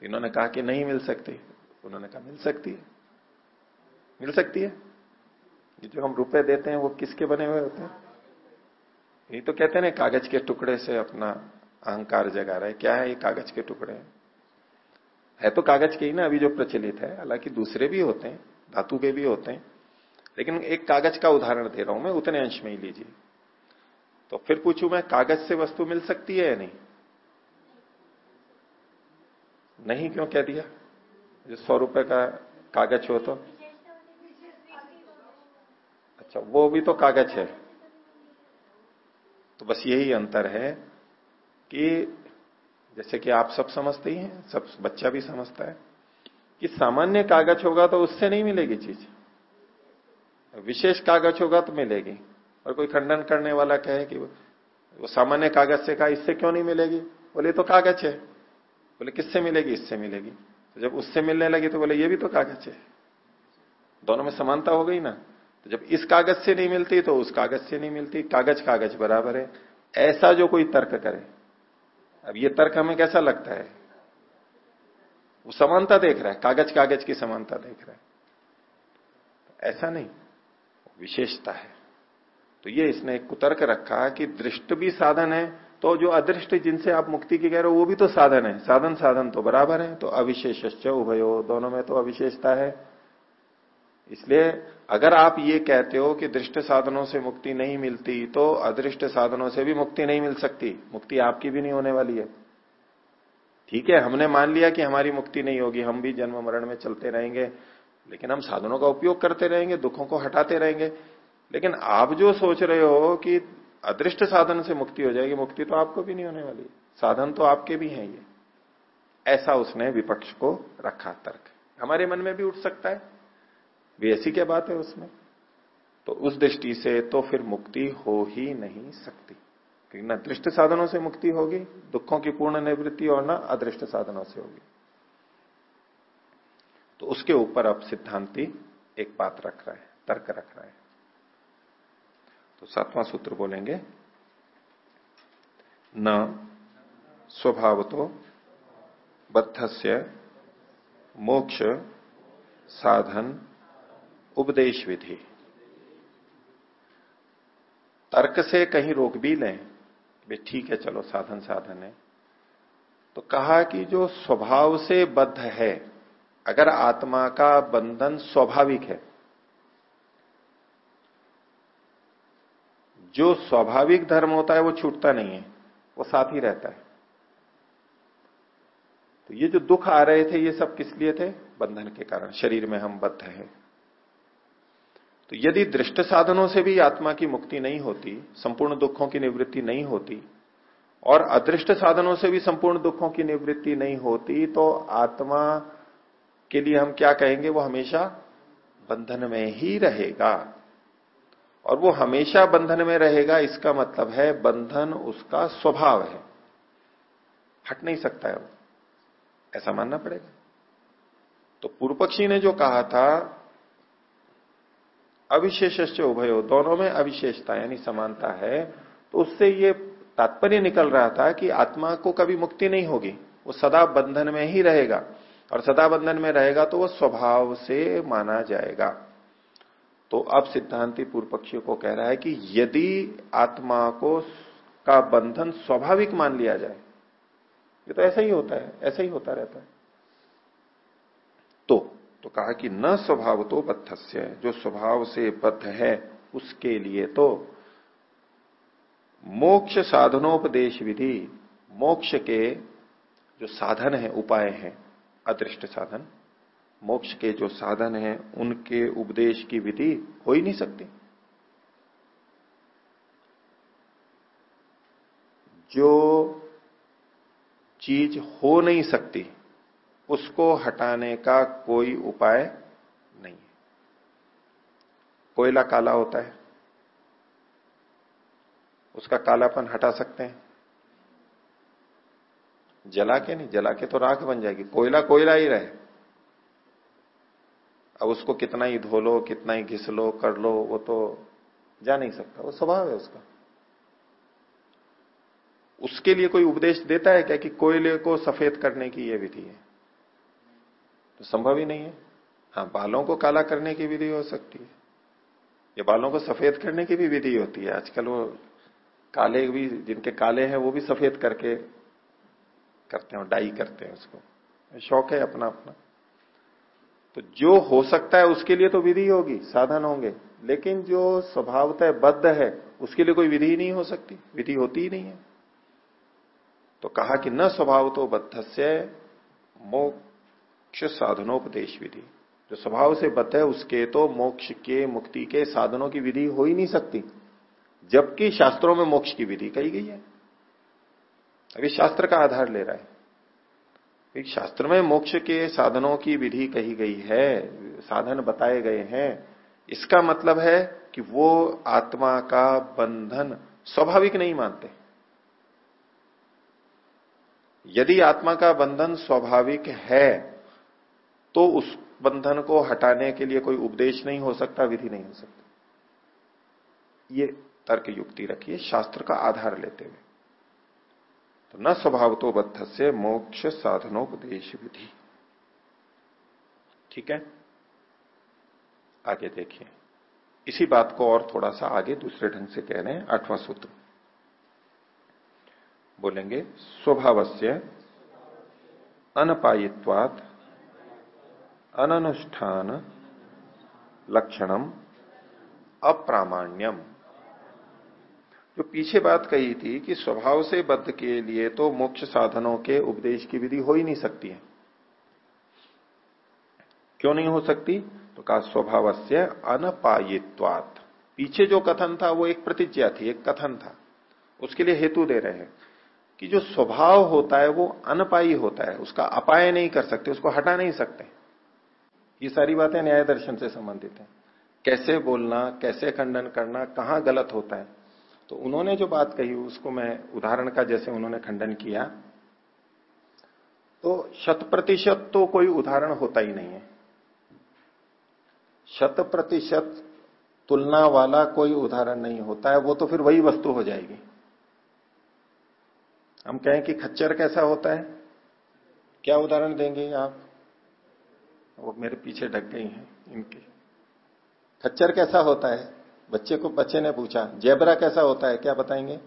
तो इन्होंने कहा कि नहीं मिल सकती। उन्होंने कहा, मिल सकती है। मिल सकती है। ये जो हम रुपए देते हैं, वो किसके बने हुए होते हैं? ये तो कहते हैं ना, कागज़ के टुकड़े से अपना अहंकार जगा रहा है। क्या है ये कागज़ के टुकड़े? है तो कागज़ के ही ना, अभी जो प्रचलित है। हालाँकि दूसरे भी होते हैं। धातु के भी होते हैं। लेकिन एक कागज़ का उदाहरण दे रहा हूँ मैं, उतने अंश में ही लीजिए। तो फिर पूछू मैं, कागज़ से वस्तु मिल सकती है या नहीं? नहीं, क्यों कह दिया? जो सौ रुपए का कागज़ हो तो। अच्छा वो भी तो कागज़ है। तो बस यही अंतर है कि जैसे कि आप सब समझते ही हैं, सब बच्चा भी समझता है। कि सामान्य कागज़ होगा तो उससे नहीं मिलेगी चीज़। विशेष कागज़ होगा तो मिलेगी। और कोई खंडन करने वाला कहे कि वो सामान्य कागज़ से कहा, इससे क्यों नहीं मिलेगी? बोले तो कागज़ है। बोले, किससे मिलेगी? इससे मिलेगी। तो जब उससे मिलने लगी तो बोले, ये भी तो कागज़ है। दोनों में समानता हो गई ना? तो जब इस कागज़ से नहीं मिलती तो उस कागज़ से नहीं मिलती। कागज़ कागज़ बराबर है। ऐसा जो कोई तर्क करे। अब ये तर्क हमें कैसा लगता है? वो समानता देख रहा है कागज़ कागज़ की समानता देख रहा है। ऐसा नहीं, विशेषता है। तो ये इसने एक कुतर्क रखा कि दृष्ट भी साधन है तो जो अदृष्ट जिनसे आप मुक्ति की कह रहे हो, वो भी तो साधन है। साधन साधन तो बराबर है तो अविशेष उभयो, दोनों में तो अविशेषता है। इसलिए अगर आप ये कहते हो कि दृष्ट साधनों से मुक्ति नहीं मिलती तो अदृष्ट साधनों से भी मुक्ति नहीं मिल सकती। मुक्ति आपकी भी नहीं होने वाली है। ठीक है, हमने मान लिया कि हमारी मुक्ति नहीं होगी, हम भी जन्म मरण में चलते रहेंगे, लेकिन हम साधनों का उपयोग करते रहेंगे, दुखों को हटाते रहेंगे। लेकिन आप जो सोच रहे हो कि अदृष्ट साधन से मुक्ति हो जाएगी, मुक्ति तो आपको भी नहीं होने वाली, साधन तो आपके भी हैं ये। ऐसा उसने विपक्ष को रखा तर्क। हमारे मन में भी उठ सकता है भी ऐसी क्या बात है उसमें? तो उस दृष्टि से तो फिर मुक्ति हो ही नहीं सकती। न दृष्ट साधनों से मुक्ति होगी, दुखों की पूर्ण निवृत्ति और न अदृष्ट साधनों से होगी। तो उसके ऊपर अब सिद्धांति एक बात रख रहा है, तर्क रख रहा है। तो सातवां सूत्र बोलेंगे, न स्वभाव तो बद्धस्य मोक्ष साधन उपदेश विधि। तर्क से कहीं रोक भी लें भी ठीक है, चलो साधन साधन है। तो कहा कि जो स्वभाव से बद्ध है, अगर आत्मा का बंधन स्वाभाविक है, जो स्वाभाविक धर्म होता है वो छूटता नहीं है, वो साथ ही रहता है। तो ये जो दुख आ रहे थे, ये सब किस लिए थे? बंधन के कारण, शरीर में हम बद्ध हैं। तो यदि दृष्ट साधनों से भी आत्मा की मुक्ति नहीं होती, संपूर्ण दुखों की निवृत्ति नहीं होती, और अदृष्ट साधनों से भी संपूर्ण दुखों की निवृत्ति नहीं होती तो आत्मा के लिए हम क्या कहेंगे? वो हमेशा बंधन में ही रहेगा। और वो हमेशा बंधन में रहेगा, इसका मतलब है बंधन उसका स्वभाव है। हट नहीं सकता है वो। ऐसा मानना पड़ेगा। तो पूर्व पक्षी ने जो कहा था अविशेष उभयो, दोनों में अविशेषता, यानी समानता है तो उससे ये तात्पर्य निकल रहा था कि आत्मा को कभी मुक्ति नहीं होगी। वो सदा बंधन में ही रहेगा। और सदा बंधन में रहेगा तो वो स्वभाव से माना जाएगा। तो अब सिद्धांति पूर्व पक्षियों को कह रहा है कि यदि आत्मा को का बंधन स्वाभाविक मान लिया जाए, ये तो ऐसा ही होता है, ऐसा ही होता रहता है। तो तो कहा कि न स्वभाव तो बद्धस्य, जो स्वभाव से बद्ध है, उसके लिए तो मोक्ष साधनोपदेश विधि, मोक्ष के जो साधन है, उपाय हैं, अदृष्ट साधन, मोक्ष के जो साधन हैं, उनके उपदेश की विधि हो ही नहीं सकती। जो चीज़ हो नहीं सकती उसको हटाने का कोई उपाय नहीं है। कोयला काला होता है। उसका कालापन हटा सकते हैं। जला के नहीं, जला के तो राख बन जाएगी। कोयला कोयला ही रहे। अब उसको कितना ही धो लो कितना ही घिस लो कर लो, वो तो जा नहीं सकता। वो स्वभाव है उसका। उसके लिए कोई उपदेश देता है क्या कि कोयले को सफ़ेद करने की यह विधि है? तो संभव ही नहीं है। हाँ बालों को काला करने की विधि हो सकती है। ये बालों को सफ़ेद करने की भी विधि होती है। आजकल वो काले भी, जिनके काले हैं, वो भी सफ़ेद करके करते हैं, डाई करते हैं उसको। शौक है अपना अपना तो जो हो सकता है, उसके लिए तो विधि होगी, साधन होंगे। लेकिन जो स्वभावतः बद्ध है, उसके लिए कोई विधि नहीं हो सकती। विधि होती ही नहीं है। तो कहा कि न स्वभाव तो बद्ध से मोक्ष साधनोपदेश विधि। जो स्वभाव से बद्ध है, उसके तो मोक्ष के, मुक्ति के साधनों की विधि हो ही नहीं सकती। जबकि शास्त्रों में मोक्ष की विधि कही गई है। अभी शास्त्र का आधार ले रहा है। शास्त्र में मोक्ष के साधनों की विधि कही गई है, साधन बताए गए हैं। इसका मतलब है कि वो आत्मा का बंधन स्वाभाविक नहीं मानते। यदि आत्मा का बंधन स्वाभाविक है तो उस बंधन को हटाने के लिए कोई उपदेश नहीं हो सकता, विधि नहीं हो सकती। ये तर्क युक्ति रखिए, शास्त्र का आधार लेते हुए। तो न स्वभाव तो बद्ध से मोक्ष साधनोपदेश विधि। ठीक है? आगे देखिए। इसी बात को और थोड़ा सा आगे दूसरे ढंग से कह रहे हैं, आठवां सूत्र। बोलेंगे स्वभाव से अनपायित्वात अनुष्ठान लक्षणम अप्रामाण्यम। जो पीछे बात कही थी कि स्वभाव से बद्ध के लिए तो मोक्ष साधनों के उपदेश की विधि हो ही नहीं सकती है। क्यों नहीं हो सकती? तो कहा स्वभाव से अनपायित्वात। पीछे जो कथन था, वो एक प्रतिज्ञा थी, एक कथन था। उसके लिए हेतु दे रहे हैं कि जो स्वभाव होता है, वो अनपाई होता है। उसका अपाय नहीं कर सकते, उसको हटा नहीं सकते। ये सारी बातें न्याय दर्शन से संबंधित है। कैसे बोलना, कैसे खंडन करना, कहाँ गलत होता है? तो उन्होंने जो बात कही, उसको मैं उदाहरण का जैसे उन्होंने खंडन किया। तो शत प्रतिशत तो कोई उदाहरण होता ही नहीं है। शत प्रतिशत तुलना वाला कोई उदाहरण नहीं होता है, वो तो फिर वही वस्तु हो जाएगी। हम कहें कि खच्चर कैसा होता है? क्या उदाहरण देंगे आप? वो मेरे पीछे ढक गई हैं इनके। खच्चर कैसा होता है? बच्चे को, बच्चे ने पूछा, जेबरा कैसा होता है, क्या बताएँगे?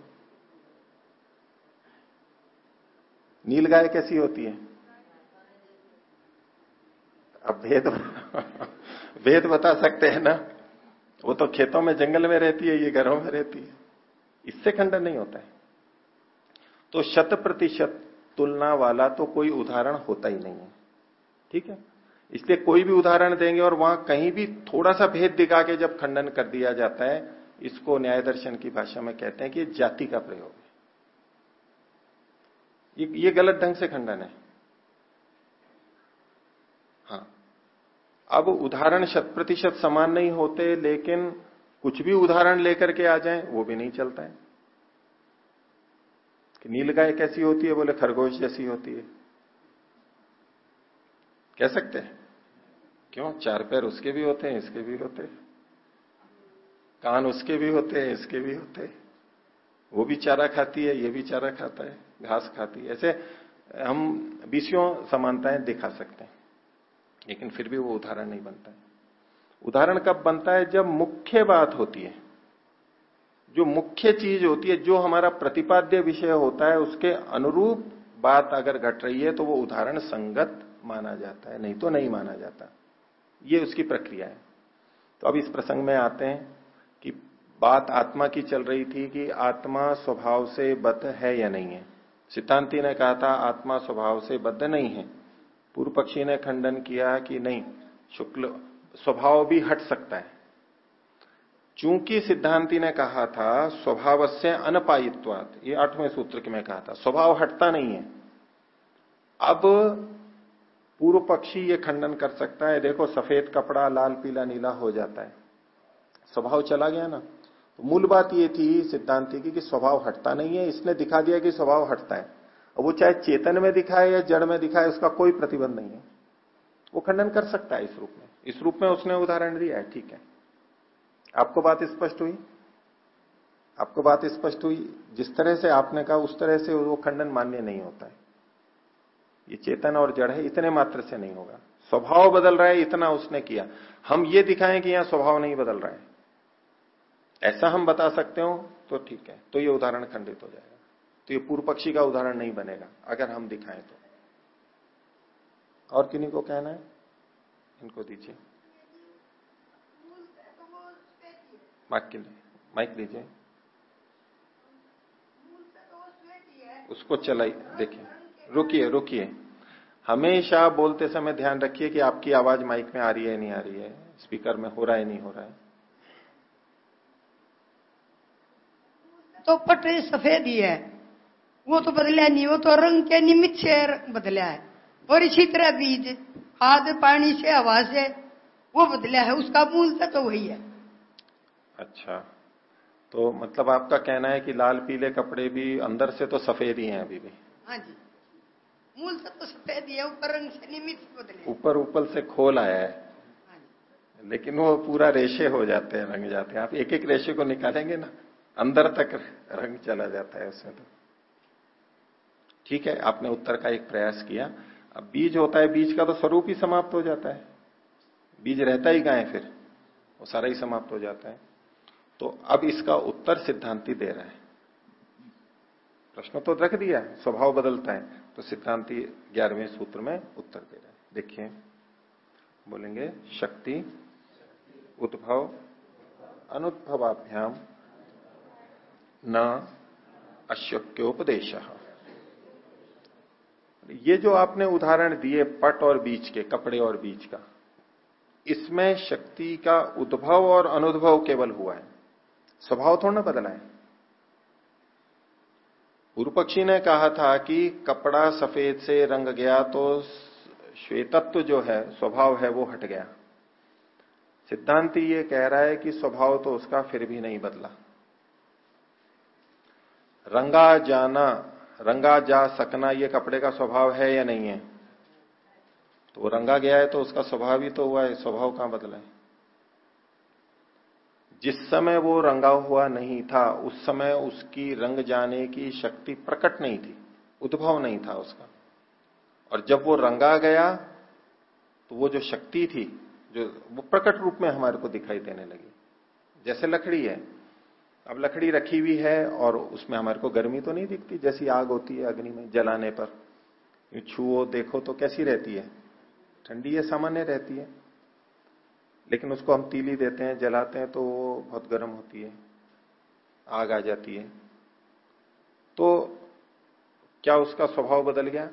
नील गाय कैसी होती है? अब भेद भेद बता सकते हैं ना? वो तो खेतों में, जंगल में रहती है, ये घरों में रहती है। इससे खंडन नहीं होता है। तो शत प्रतिशत तुलना वाला तो कोई उदाहरण होता ही नहीं है। ठीक है? इसलिए कोई भी उदाहरण देंगे और वहाँ कहीं भी थोड़ा सा भेद दिखा के जब खंडन कर दिया जाता है इसको न्याय दर्शन की भाषा में कहते हैं कि जाति का प्रयोग है। ये, ये गलत ढंग से खंडन है। हाँ। अब उदाहरण शत प्रतिशत समान नहीं होते लेकिन कुछ भी उदाहरण लेकर के आ जाए वो भी नहीं चलता है। कि नीलगाय कैसी होती है बोले खरगोश जैसी होती है। कह सकते हैं। क्यों? चार पैर उसके भी होते हैं, इसके भी होते कान उसके भी होते हैं, इसके भी होते वो भी चारा खाती है, ये भी चारा खाता है, घास खाती है। ऐसे हम बीसियों समानताएँ दिखा सकते हैं, लेकिन फिर भी वो उदाहरण नहीं बनता है। उदाहरण कब बनता है? जब मुख्य बात होती है। जो मुख्य चीज़ होती है, जो हमारा प्रतिपाद्य विषय होता है, उसके अनुरूप बात अगर घट रही है तो वो उदाहरण संगत माना जाता है, नहीं तो नहीं माना जाता। ये उसकी प्रक्रिया है। तो अब इस प्रसंग में आते हैं कि बात आत्मा की चल रही थी कि आत्मा स्वभाव से बद्ध है या नहीं है। सिद्धांति ने कहा था, आत्मा स्वभाव से बद्ध नहीं है। पूर्व पक्षी ने खंडन किया कि नहीं, शुक्ल स्वभाव भी हट सकता है। चूँकि सिद्धांति ने कहा था स्वभाव से अनपायित्वात, ये आठवें सूत्र के में कहा था, स्वभाव हटता नहीं है। अब पूर्व पक्षी ये खंडन कर सकता है, देखो सफ़ेद कपड़ा, लाल, पीला, नीला हो जाता है। स्वभाव चला गया ना? तो मूल बात ये थी सिद्धांति की कि स्वभाव हटता नहीं है, इसने दिखा दिया कि स्वभाव हटता है। और वो चाहे चेतन में दिखाए या जड़ में दिखाए, उसका कोई प्रतिबंध नहीं है। वो खंडन कर सकता है इस रूप में। इस रूप में उसने उदाहरण दिया है, ठीक है। आपको बात स्पष्ट हुई? आपको बात स्पष्ट हुई? जिस तरह से आपने कहा, उस तरह से वो खंडन मान्य नहीं होता है। ये चेतन और जड़ है, इतने मात्र से नहीं होगा। स्वभाव बदल रहा है, इतना उसने किया। हम ये दिखाएँ कि यहाँ स्वभाव नहीं बदल रहा है। ऐसा हम बता सकते हो तो ठीक है। तो ये उदाहरण खंडित हो जाएगा। तो ये पूर्व पक्षी का उदाहरण नहीं बनेगा, अगर हम दिखाएँ तो। और किन्हीं को कहना है? इनको दीजिए। माइक लीजिए उसको चलाई देखिए रुकिए रुकिए। हमेशा बोलते समय ध्यान रखिए कि आपकी आवाज़ माइक में आ रही है नहीं आ रही है। स्पीकर में हो रहा है नहीं हो रहा है। तो पटरी सफ़ेद ही है। वो तो बदला नहीं वो तो रंग के निमित्त से बदला है। और इसी तरह बीज खाद पानी से हवा से वो बदला है। उसका मूल तो वही है। अच्छा। तो मतलब आपका कहना है कि लाल पीले कपड़े भी अंदर से तो सफ़ेद ही हैं अभी भी? हाँ जी। मूल तो सफ़ेद ही है ऊपर रंग से निमित्त बदले ऊपर ऊपर से खोल आया है। हाँ लेकिन वो पूरा रेशे हो जाते हैं रंग जाते हैं। आप एक एक रेशे को निकालेंगे ना अंदर तक रंग चला जाता है उसमें तो। ठीक है आपने उत्तर का एक प्रयास किया। अब बीज होता है बीज का तो स्वरूप ही समाप्त हो जाता है। बीज रहता ही गाय फिर? वो सारा ही समाप्त हो जाता है। तो अब इसका उत्तर सिद्धांति दे रहा है। प्रश्न तो रख दिया स्वभाव बदलता है। तो सिद्धांति ग्यारहवें सूत्र में उत्तर दे रहे है। देखिए, बोलेंगे, शक्ति, उद्भव, अनुद्भवाभ्याम, न अशक्योपदेश ये जो आपने उदाहरण दिए पट और बीच के, कपड़े और बीच का, इसमें शक्ति का उद्भव और अनुद्भव केवल हुआ है। स्वभाव थोड़ा ना बदला है। पूर्व पक्षी ने कहा था कि कपड़ा सफ़ेद से रंग गया तो श्वेतत्व जो है, स्वभाव है, वो हट गया। सिद्धांत ये कह रहा है कि स्वभाव तो उसका फिर भी नहीं बदला। रंगा जाना, रंगा जा सकना, ये कपड़े का स्वभाव है या नहीं है? तो वो रंगा गया है तो उसका स्वभाव ही तो हुआ है, स्वभाव कहाँ बदला है? जिस समय वो रंगा हुआ नहीं था, उस समय उसकी रंग जाने की शक्ति प्रकट नहीं थी, उद्भव नहीं था उसका। और जब वो रंगा गया तो वो जो शक्ति थी, जो वो प्रकट रूप में हमारे को दिखाई देने लगी। जैसे लकड़ी है, अब लकड़ी रखी हुई है और उसमें हमारे को गर्मी तो नहीं दिखती, जैसी आग होती है अग्नि में जलाने पर। छुओ, देखो तो कैसी रहती है। ठंडी है सामान्य रहती है। लेकिन उसको हम तीली देते हैं, जलाते हैं तो वो बहुत गर्म होती है। आग आ जाती है। तो क्या उसका स्वभाव बदल गया?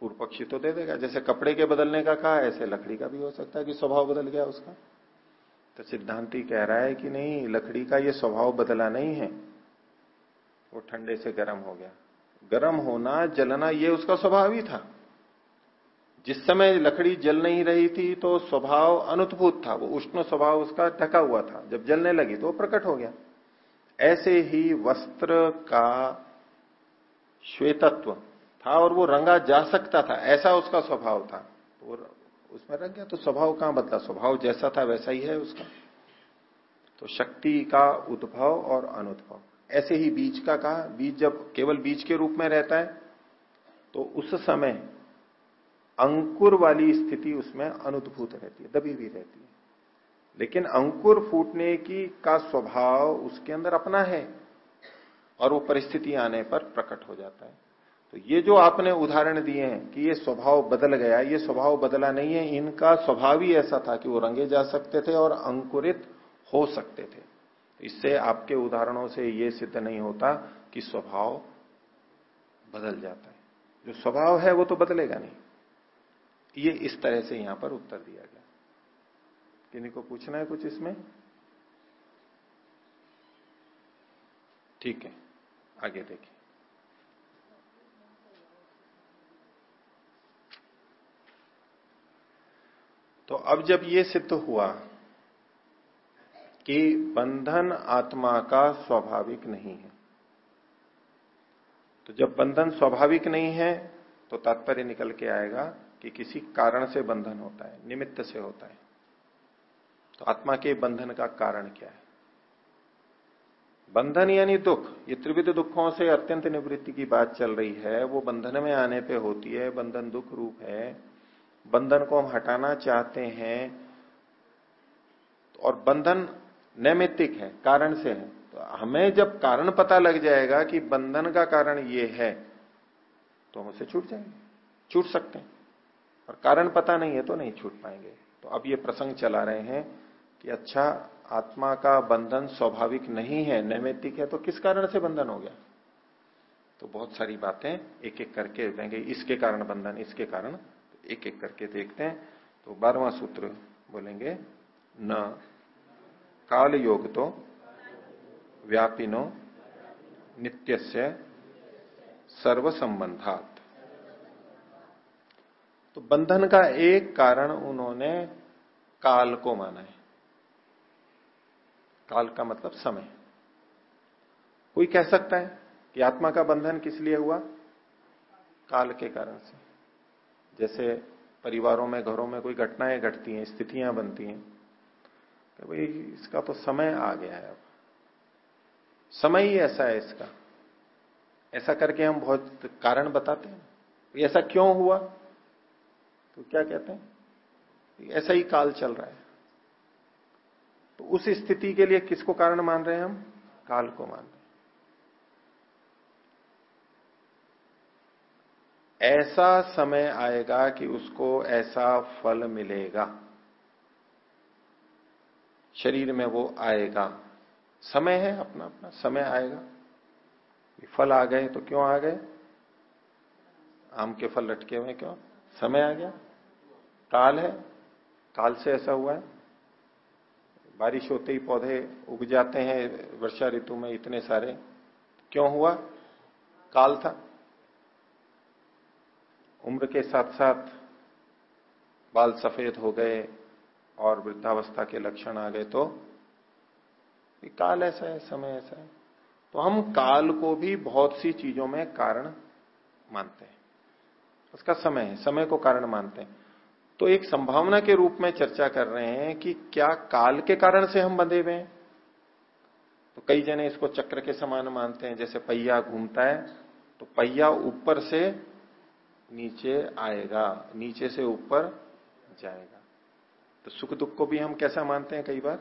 पूर्व पक्षी तो दे देगा। जैसे कपड़े के बदलने का कहा, ऐसे लकड़ी का भी हो सकता है कि स्वभाव बदल गया उसका। तो सिद्धांति कह रहा है कि नहीं, लकड़ी का ये स्वभाव बदला नहीं है। वो ठंडे से गर्म हो गया। गर्म होना, जलना, ये उसका स्वभाव ही था। जिस समय लकड़ी जल नहीं रही थी तो स्वभाव अनुद्भूत था, वो उष्ण स्वभाव उसका ढका हुआ था। जब जलने लगी तो वो प्रकट हो गया। ऐसे ही वस्त्र का श्वेतत्व था और वो रंगा जा सकता था, ऐसा उसका स्वभाव था। तो उसमें रंग गया तो स्वभाव कहाँ बदला? स्वभाव जैसा था, वैसा ही है उसका। तो शक्ति का उद्भव और अनुद्भव। ऐसे ही बीज का कहा, बीज जब केवल बीज के रूप में रहता है तो उस समय अंकुर वाली स्थिति उसमें अनुद्भूत रहती है, दबी हुई रहती है। लेकिन अंकुर फूटने की का स्वभाव उसके अंदर अपना है और वो परिस्थिति आने पर प्रकट हो जाता है। तो ये जो आपने उदाहरण दिए हैं कि ये स्वभाव बदल गया, ये स्वभाव बदला नहीं है, इनका स्वभाव ही ऐसा था कि वो रंगे जा सकते थे और अंकुरित हो सकते थे। इससे आपके उदाहरणों से ये सिद्ध नहीं होता कि स्वभाव बदल जाता है। जो स्वभाव है वो तो बदलेगा नहीं। ये इस तरह से यहाँ पर उत्तर दिया गया। किन्हीं को पूछना है कुछ इसमें? ठीक है, आगे देखिए। तो अब जब ये सिद्ध हुआ कि बंधन आत्मा का स्वाभाविक नहीं है तो जब बंधन स्वाभाविक नहीं है तो तात्पर्य निकल के आएगा कि किसी कारण से बंधन होता है, निमित्त से होता है। तो आत्मा के बंधन का कारण क्या है? बंधन यानी दुख। ये त्रिविध दुखों से अत्यंत निवृत्ति की बात चल रही है। वो बंधन में आने पे होती है। बंधन दुख रूप है। बंधन को हम हटाना चाहते हैं और बंधन नैमित्तिक है, कारण से है। तो हमें जब कारण पता लग जाएगा कि बंधन का कारण ये है तो हम उसे छूट जाएँगे। छूट सकते हैं। और कारण पता नहीं है तो नहीं छूट पाएँगे। तो अब ये प्रसंग चला रहे हैं कि अच्छा आत्मा का बंधन स्वाभाविक नहीं है, नैमित्तिक है तो किस कारण से बंधन हो गया? तो बहुत सारी बातें एक एक करके देंगे। इसके कारण बंधन, इसके कारण एक एक करके देखते हैं। तो बारवा सूत्र बोलेंगे, न काल योग तो व्यापिनो नित्यस्य सर्व संबंधात तो बंधन का एक कारण उन्होंने काल को माना है। काल का मतलब समय। कोई कह सकता है कि आत्मा का बंधन किस लिए हुआ? काल के कारण से। जैसे परिवारों में, घरों में कोई घटनाएँ घटती हैं, स्थितियाँ बनती हैं, कि भाई इसका तो समय आ गया है अब। समय ही ऐसा है इसका। ऐसा करके हम बहुत कारण बताते हैं। ऐसा क्यों हुआ? तो क्या कहते हैं? ऐसा ही काल चल रहा है। तो उस स्थिति के लिए किसको कारण मान रहे हैं हम? काल को मान रहे ऐसा समय आएगा कि उसको ऐसा फल मिलेगा। शरीर में वो आएगा। समय है अपना अपना, समय आएगा। फल आ गए तो क्यों आ गए? आम के फल लटके हुए क्यों? समय आ गया। काल है, काल से ऐसा हुआ है। बारिश होते ही पौधे उग जाते हैं, वर्षा ऋतु में इतने सारे। क्यों हुआ? काल था। उम्र के साथ साथ बाल सफ़ेद हो गए और वृद्धावस्था के लक्षण आ गए तो काल ऐसा है, समय ऐसा है। तो हम काल को भी बहुत सी चीज़ों में कारण मानते हैं। उसका समय है, समय को कारण मानते हैं। तो एक संभावना के रूप में चर्चा कर रहे हैं कि क्या काल के कारण से हम बंधे हुए हैं। तो कई जने इसको चक्र के समान मानते हैं, जैसे पहिया घूमता है तो पहिया ऊपर से नीचे आएगा, नीचे से ऊपर जाएगा। तो सुख दुख को भी हम कैसा मानते हैं कई बार?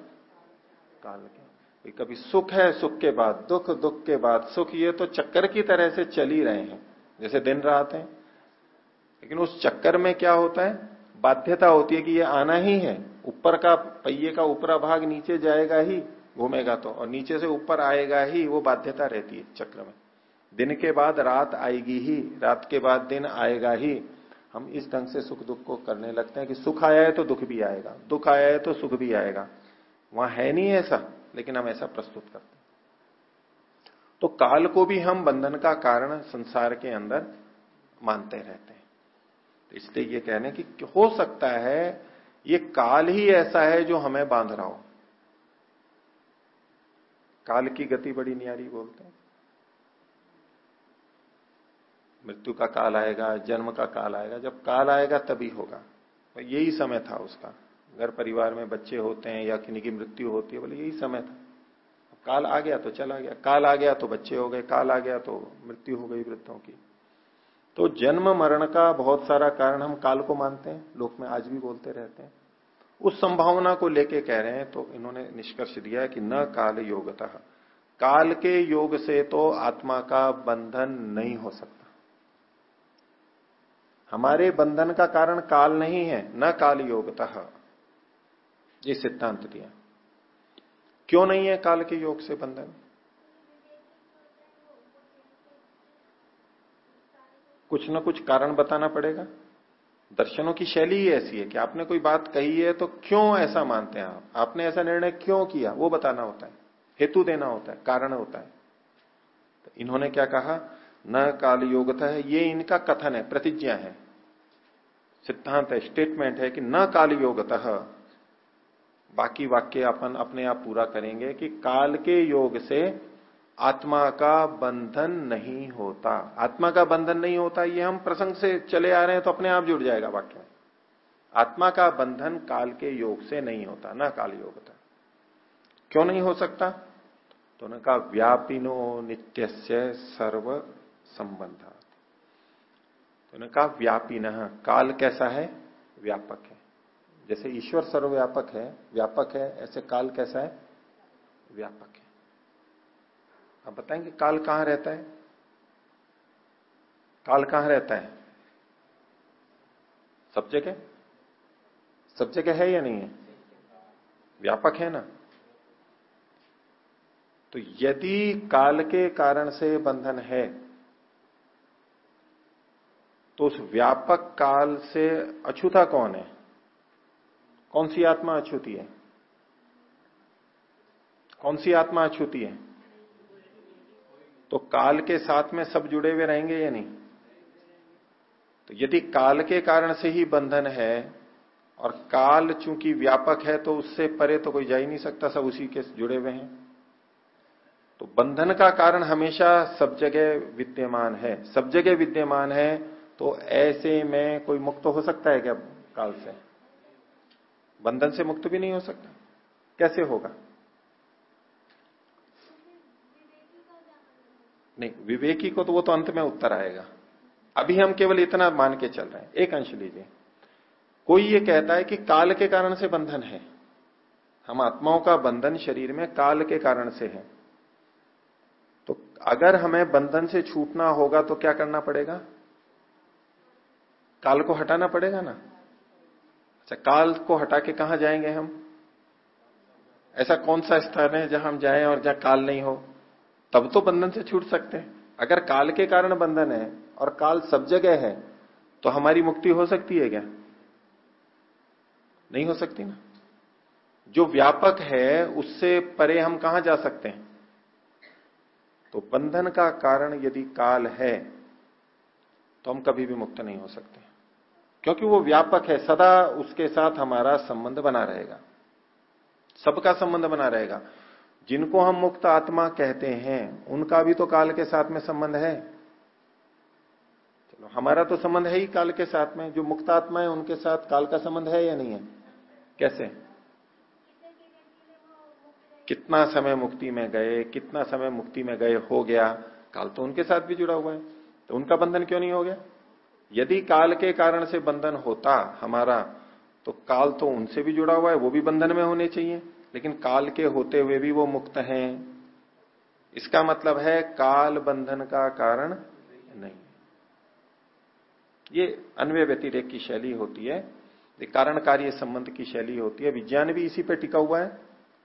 काल के। कभी सुख है, सुख के बाद दुख दुख के बाद सुख, ये तो चक्कर की तरह से चल ही रहे हैं, जैसे दिन रात है। लेकिन उस चक्कर में क्या होता है? बाध्यता होती है कि ये आना ही है। ऊपर का पहिए का ऊपरा भाग नीचे जाएगा ही, घूमेगा तो और नीचे से ऊपर आएगा ही, वो बाध्यता रहती है चक्र में। दिन के बाद रात आएगी ही, रात के बाद दिन आएगा ही। हम इस ढंग से सुख दुख को करने लगते हैं कि सुख आया है तो दुख भी आएगा, दुख आया है तो सुख भी आएगा। वहाँ है नहीं ऐसा, लेकिन हम ऐसा प्रस्तुत करते हैं। तो काल को भी हम बंधन का कारण संसार के अंदर मानते रहते हैं। इसलिए ये कहने की हो सकता है ये काल ही ऐसा है जो हमें बाँध रहा हो। काल की गति बड़ी न्यारी बोलते हैं। मृत्यु का काल आएगा, जन्म का काल आएगा, जब काल आएगा तभी होगा। तो यही समय था उसका। घर परिवार में बच्चे होते हैं या किन्हीं की मृत्यु होती है, बोले यही समय था। काल आ गया तो चला गया। काल आ गया तो बच्चे हो गए, काल आ गया तो मृत्यु हो गई वृद्धों की। तो जन्म मरण का बहुत सारा कारण हम काल को मानते हैं, लोक में आज भी बोलते रहते हैं। उस संभावना को लेके कह रहे हैं तो इन्होंने निष्कर्ष दिया कि न काल योगता। काल के योग से तो आत्मा का बंधन नहीं हो सकता। हमारे बंधन का कारण काल नहीं है, न काल योगता। ये सिद्धांत दिया। क्यों नहीं है काल के योग से बंधन? कुछ ना कुछ कारण बताना पड़ेगा। दर्शनों की शैली ही ऐसी है कि आपने कोई बात कही है तो क्यों ऐसा मानते हैं आप? आपने ऐसा निर्णय क्यों किया? वो बताना होता है। हेतु देना होता है, कारण होता है। तो इन्होंने क्या कहा? न काल योगता है ये इनका कथन है, प्रतिज्ञा है। सिद्धांत है स्टेटमेंट है कि न काल योगतः बाकी वाक्य अपन अपने आप पूरा करेंगे कि काल के योग से आत्मा का बंधन नहीं होता। आत्मा का बंधन नहीं होता, ये हम प्रसंग से चले आ रहे हैं तो अपने आप जुड़ जाएगा वाक्य। आत्मा का बंधन काल के योग से नहीं होता, ना काल योगता क्यों नहीं हो सकता? तो उनका व्यापिनो नित्य सर्व संबंध। तो कहा व्यापी न काल कैसा है? व्यापक है। जैसे ईश्वर सर्वव्यापक है, व्यापक है, ऐसे काल कैसा है? व्यापक है। आप बताएँगे काल कहाँ रहता है? काल कहाँ रहता है? सब जगह? सब जगह है या नहीं है? व्यापक है ना? तो यदि काल के कारण से बंधन है तो उस व्यापक काल से अछूता कौन है? कौन सी आत्मा अछूती है? कौन सी आत्मा अछूती है? तो काल के साथ में सब जुड़े हुए रहेंगे या नहीं? तो यदि काल के कारण से ही बंधन है और काल चूँकि व्यापक है तो उससे परे तो कोई जा ही नहीं सकता, सब उसी के जुड़े हुए हैं। तो बंधन का कारण हमेशा सब जगह विद्यमान है। सब जगह विद्यमान है तो ऐसे में कोई मुक्त हो सकता है क्या काल से? बंधन से मुक्त भी नहीं हो सकता? कैसे होगा? नहीं, विवेकी को तो वो तो अंत में उत्तर आएगा। अभी हम केवल इतना मान के चल रहे हैं। एक अंश लीजिए। कोई ये कहता है कि काल के कारण से बंधन है। हम आत्माओं का बंधन शरीर में काल के कारण से है। तो अगर हमें बंधन से छूटना होगा तो क्या करना पड़ेगा? काल को हटाना पड़ेगा ना? अच्छा काल को हटा के कहा जाएँगे हम? ऐसा कौन सा स्थान है जहाँ हम जाएँ और जहाँ काल नहीं हो? तब तो बंधन से छूट सकते हैं। अगर काल के कारण बंधन है और काल सब जगह है तो हमारी मुक्ति हो सकती है क्या? नहीं हो सकती ना। जो व्यापक है, उससे परे हम कहा जा सकते हैं? तो बंधन का कारण यदि काल है तो हम कभी भी मुक्त नहीं हो सकते। क्योंकि वो व्यापक है, सदा उसके साथ हमारा संबंध बना रहेगा। सबका संबंध बना रहेगा। जिनको हम मुक्त आत्मा कहते हैं, उनका भी तो काल के साथ में संबंध है। चलो, हमारा तो संबंध है ही काल के साथ में। जो मुक्त आत्मा है, उनके साथ काल का संबंध है या नहीं है? कैसे? कितना समय मुक्ति में गए, कितना समय मुक्ति में गए, हो गया। काल तो उनके साथ भी जुड़ा हुआ है। तो उनका बंधन क्यों नहीं हो गया? यदि काल के कारण से बंधन होता हमारा तो काल तो उनसे भी जुड़ा हुआ है, वो भी बंधन में होने चाहिए। लेकिन काल के होते हुए भी वो मुक्त हैं। इसका मतलब है काल बंधन का कारण नहीं। ये अन्वय व्यतिरेक की शैली होती है कारण कार्य संबंध की शैली होती है। विज्ञान भी इसी पे टिका हुआ है,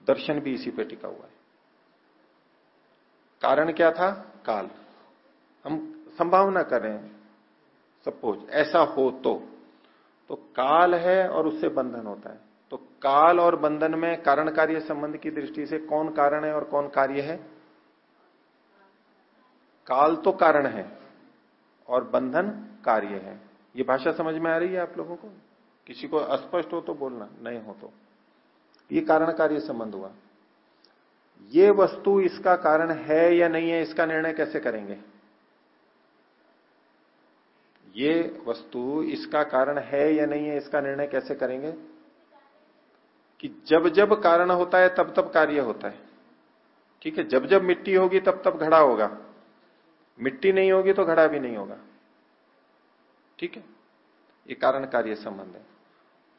दर्शन भी इसी पे टिका हुआ है। कारण क्या था? काल। हम संभावना करें सपोज़, ऐसा हो तो। तो काल है और उससे बंधन होता है। काल और बंधन में कारण कार्य संबंध की दृष्टि से कौन कारण है और कौन कार्य है? काल तो कारण है और बंधन कार्य है। ये भाषा समझ में आ रही है आप लोगों को? किसी को अस्पष्ट हो तो बोलना, नहीं हो तो। ये कारण कार्य संबंध हुआ। ये वस्तु इसका कारण है या नहीं है, इसका निर्णय कैसे करेंगे? ये वस्तु इसका कारण है या नहीं है, इसका निर्णय कैसे करेंगे? कि जब जब कारण होता है, तब तब कार्य होता है। ठीक है? जब जब मिट्टी होगी, तब तब घड़ा होगा। मिट्टी नहीं होगी तो घड़ा भी नहीं होगा। ठीक है? ये कारण कार्य संबंध है।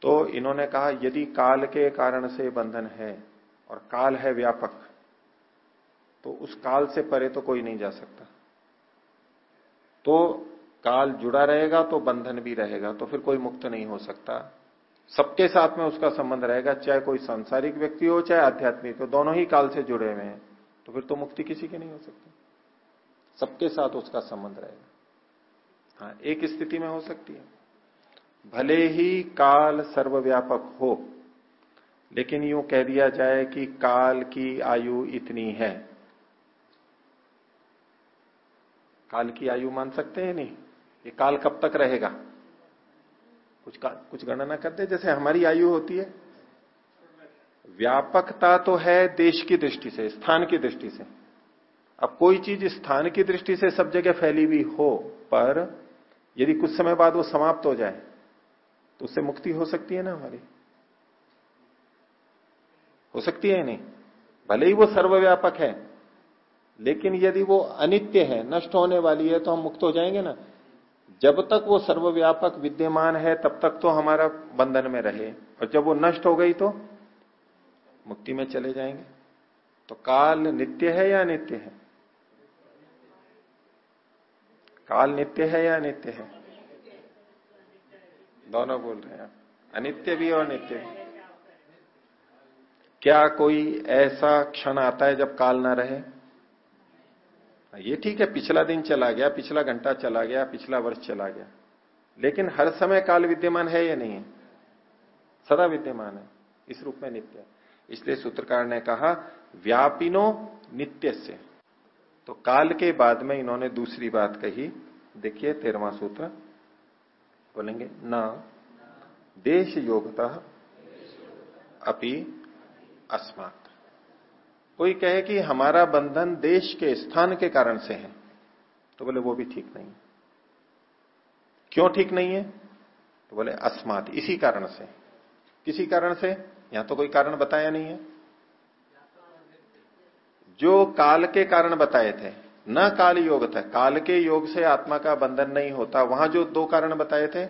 तो इन्होंने कहा, यदि काल के कारण से बंधन है और काल है व्यापक तो उस काल से परे तो कोई नहीं जा सकता। तो काल जुड़ा रहेगा तो बंधन भी रहेगा तो फिर कोई मुक्त नहीं हो सकता। सबके साथ में उसका संबंध रहेगा, चाहे कोई सांसारिक व्यक्ति हो, चाहे आध्यात्मिक हो दोनों ही काल से जुड़े हुए हैं तो फिर तो मुक्ति किसी की नहीं हो सकती। सबके साथ उसका संबंध रहेगा। हाँ एक स्थिति में हो सकती है। भले ही काल सर्वव्यापक हो, लेकिन यूँ कह दिया जाए कि काल की आयु इतनी है। काल की आयु मान सकते हैं नहीं? ये काल कब तक रहेगा? कुछ का, कुछ गणना करते जैसे हमारी आयु होती है। व्यापकता तो है देश की दृष्टि से स्थान की दृष्टि से। अब कोई चीज़ स्थान की दृष्टि से सब जगह फैली हुई हो पर यदि कुछ समय बाद वो समाप्त हो जाए तो उससे मुक्ति हो सकती है ना हमारी? हो सकती है नहीं? भले ही वो सर्वव्यापक है लेकिन यदि वो अनित्य है नष्ट होने वाली है तो हम मुक्त हो जाएँगे ना? जब तक वो सर्वव्यापक विद्यमान है, तब तक तो हमारा बंधन में रहे। और जब वो नष्ट हो गई तो मुक्ति में चले जाएँगे। तो काल नित्य है या अनित्य है? काल नित्य है या अनित्य है? दोनों बोल रहे हैं अनित्य भी और नित्य भी। क्या कोई ऐसा क्षण आता है जब काल ना रहे? ये ठीक है, पिछला दिन चला गया, पिछला घंटा चला गया, पिछला वर्ष चला गया। लेकिन हर समय काल विद्यमान है या नहीं है? सदा विद्यमान है, इस रूप में नित्य इसलिए सूत्रकार ने कहा, व्यापिनो नित्य से तो काल के बाद में इन्होंने दूसरी बात कही। देखिए तेरवा सूत्र। बोलेंगे, न, देश योगता, अपि अस्मात। कोई कहे कि हमारा बंधन देश के स्थान के कारण से है तो बोले, वो भी ठीक नहीं क्यों ठीक नहीं है? तो बोले, अस्मात, इसी कारण से। किसी कारण से? यहाँ तो कोई कारण बताया नहीं है। जो काल के कारण बताए थे, न काल योग था। काल के योग से आत्मा का बंधन नहीं होता। वहाँ जो दो कारण बताए थे,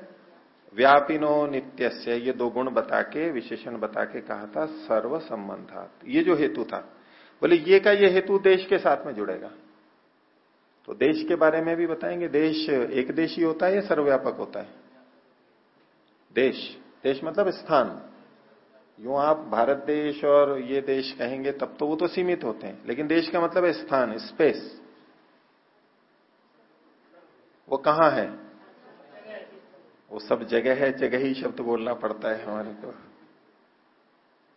व्यापिनो नित्य से ये दो गुण बता के, विशेषण बता के कहा था सर्व संबंधात ये जो हेतु था बोले, ये का ये हेतु देश के साथ में जुड़ेगा। तो देश के बारे में भी बताएँगे, देश एक देशी होता है या सर्वव्यापक होता है? देश देश मतलब स्थान। यूँ आप भारत देश और ये देश कहेंगे, तब तो वो तो सीमित होते हैं, लेकिन देश का मतलब है स्थान स्पेस वो कहाँ है? वो सब जगह है, जगह ही शब्द बोलना पड़ता है हमारे को।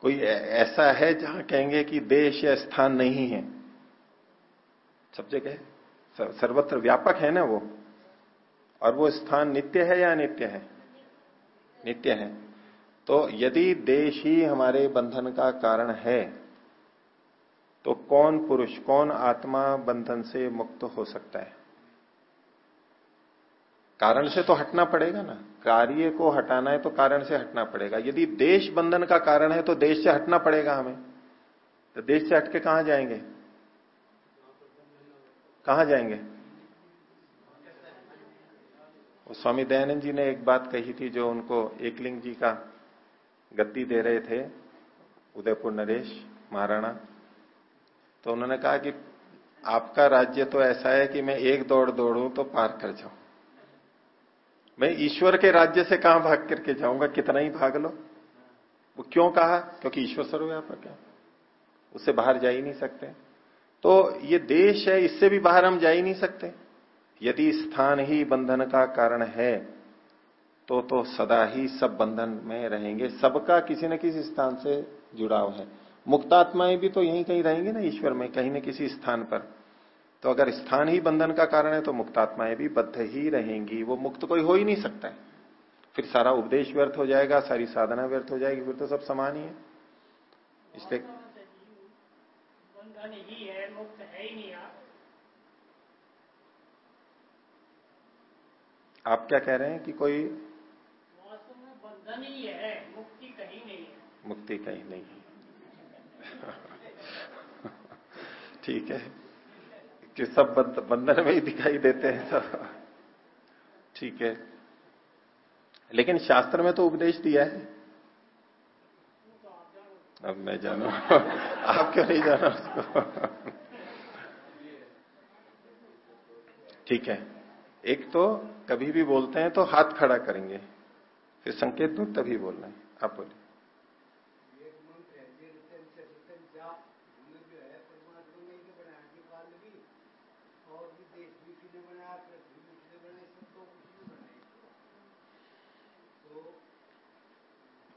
कोई ऐसा है जहाँ कहेंगे कि देश या स्थान नहीं है। सब जगह सर्वत्र व्यापक है ना वो? और वो स्थान नित्य है या नित्य है? नित्य है। तो यदि देश ही हमारे बंधन का कारण है तो कौन पुरुष, कौन आत्मा बंधन से मुक्त हो सकता है? कारण से तो हटना पड़ेगा ना। कार्य को हटाना है तो कारण से हटना पड़ेगा। यदि देश बंधन का कारण है तो देश से हटना पड़ेगा हमें। तो देश से हटके कहा जाएँगे? कहा जाएँगे? वो स्वामी दयानंद जी ने एक बात कही थी जो उनको एकलिंग जी का गद्दी दे रहे थे, उदयपुर नरेश महाराणा। तो उन्होंने कहा कि आपका राज्य तो ऐसा है कि मैं एक दौड़ दौड़ू तो पार कर जाऊँ। मैं ईश्वर के राज्य से कहाँ भाग करके जाऊँगा? कितना ही भाग लो। वो क्यों कहा? क्योंकि ईश्वर सर्वव्यापक है। उससे बाहर जा ही नहीं सकते। तो ये देश है, इससे भी बाहर हम जा ही नहीं सकते। यदि स्थान ही बंधन का कारण है तो तो सदा ही सब बंधन में रहेंगे। सबका किसी न किसी स्थान से जुड़ाव है। मुक्तात्माएँ भी तो यहीं कहीं रहेंगे ना ईश्वर में, कहीं न किसी स्थान पर। तो अगर स्थान ही बंधन का कारण है तो मुक्तात्माएँ भी बद्ध ही रहेंगी। वो मुक्त कोई हो ही नहीं सकता है। फिर सारा उपदेश व्यर्थ हो जाएगा सारी साधना व्यर्थ हो जाएगी फिर तो सब समान ही है। इसलिए बंधन मुक्त नहीं आप। क्या कह रहे हैं कि कोई बंधन ही है मुक्ति कहीं नहीं है। मुक्ति कहीं नहीं है। ठीक है। कि सब बंधन में ही दिखाई देते हैं सब। ठीक है। लेकिन शास्त्र में तो उपदेश दिया है। अब मैं जानू। आप क्यों नहीं जाना उसको? ठीक है। एक तो कभी भी बोलते हैं तो हाथ खड़ा करेंगे। फिर संकेत दो तभी बोलना है। आप बोलिए।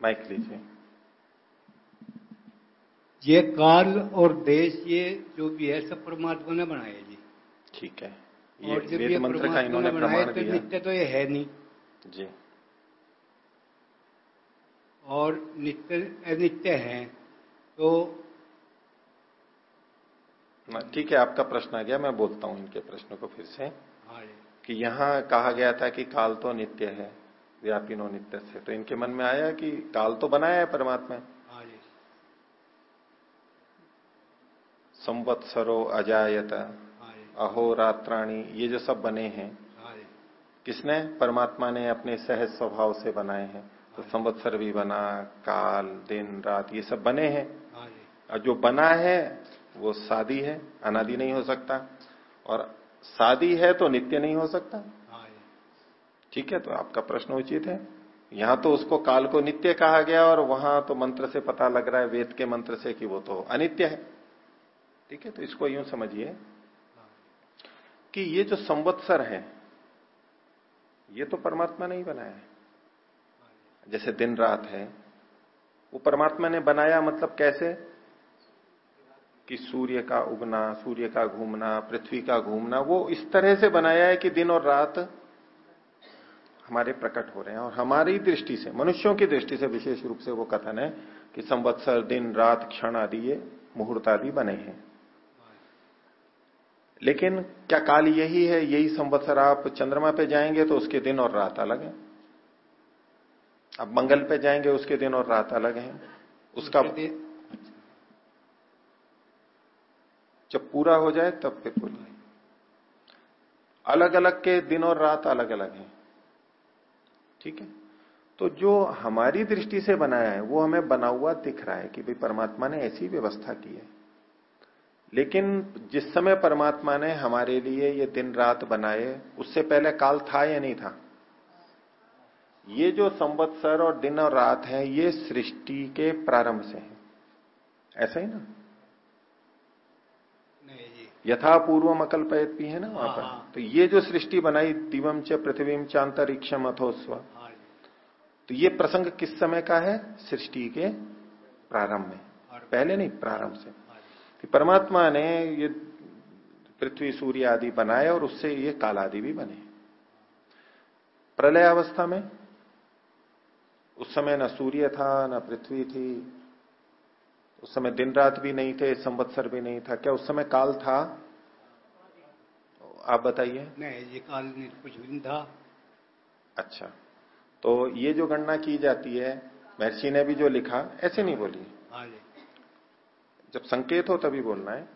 माइक लीजिए। ये काल और देश ये जो भी है सब परमात्मा ने बनाया जी। ठीक है। ये और जब ये मंत्र का इन्होंने बनाया तो नित्य तो ये है नहीं। जी। और नित्य अनित्य है। तो ठीक है आपका प्रश्न आ गया मैं बोलता हूँ इनके प्रश्न को फिर से। हाँ कि यहाँ कहा गया था कि काल तो नित्य है। व्यापिनो नित्य से तो इनके मन में आया कि काल तो बनाया है परमात्मा। हाँ संवत्सरो अजायत हाँ अहोरात्राणी ये जो सब बने हैं हाँ किसने? परमात्मा ने अपने सहज स्वभाव से बनाए हैं। तो संवत्सर भी बना काल दिन रात ये सब बने हैं। और जो बना है वो शादी है अनादि नहीं हो सकता। और शादी है तो नित्य नहीं हो सकता। ठीक है तो आपका प्रश्न उचित है। यहाँ तो उसको काल को नित्य कहा गया और वहाँ तो मंत्र से पता लग रहा है, वेद के मंत्र से कि वो तो अनित्य है। ठीक है तो इसको यूँ समझिए कि ये जो संवत्सर है, ये तो परमात्मा ने ही बनाया है। जैसे दिन रात है, वो परमात्मा ने बनाया मतलब कैसे? कि सूर्य का उगना, सूर्य का घूमना, पृथ्वी का घूमना, वो इस तरह से बनाया है कि दिन और रात हमारे प्रकट हो रहे हैं और हमारी दृष्टि से मनुष्यों की दृष्टि से विशेष रूप से वो कथन है कि संवत्सर दिन रात क्षण आदि ये मुहूर्त आदि बने हैं। लेकिन क्या काल यही है यही संवत्सर आप चंद्रमा पे जाएँगे तो उसके दिन और रात अलग है? आप मंगल पे जाएँगे उसके दिन और रात अलग है। उसका जब पूरा हो जाए तब फिर बोलिए अलग अलग के दिन और रात अलग अलग हैं। ठीक है? तो जो हमारी दृष्टि से बनाया है, वो हमें बना हुआ दिख रहा है कि भाई परमात्मा ने ऐसी व्यवस्था की है। लेकिन जिस समय परमात्मा ने हमारे लिए ये दिन रात बनाए, उससे पहले काल था या नहीं था? ये जो संवत्सर और दिन और रात है, ये सृष्टि के प्रारंभ से है। ऐसा ही ना? यथा पूर्व अकल्पयत भी है ना वहाँ पर। हाँ, हाँ। तो ये जो सृष्टि बनाई दिवम च पृथ्वी चांतरिक्षम अथोस्व। हाँ। तो ये प्रसंग किस समय का है? सृष्टि के प्रारंभ में। पहले नहीं प्रारंभ से। कि परमात्मा ने ये पृथ्वी सूर्य आदि बनाए और उससे ये काल आदि भी बने। प्रलय अवस्था में उस समय न सूर्य था न पृथ्वी थी उस समय दिन रात भी नहीं थे संवत्सर भी नहीं था। क्या उस समय काल था? आप बताइए। नहीं ये काल नहीं कुछ भी नहीं था। अच्छा तो ये जो गणना की जाती है महर्षि ने भी जो लिखा ऐसे नहीं बोली? हाँ जब संकेत हो तभी बोलना है।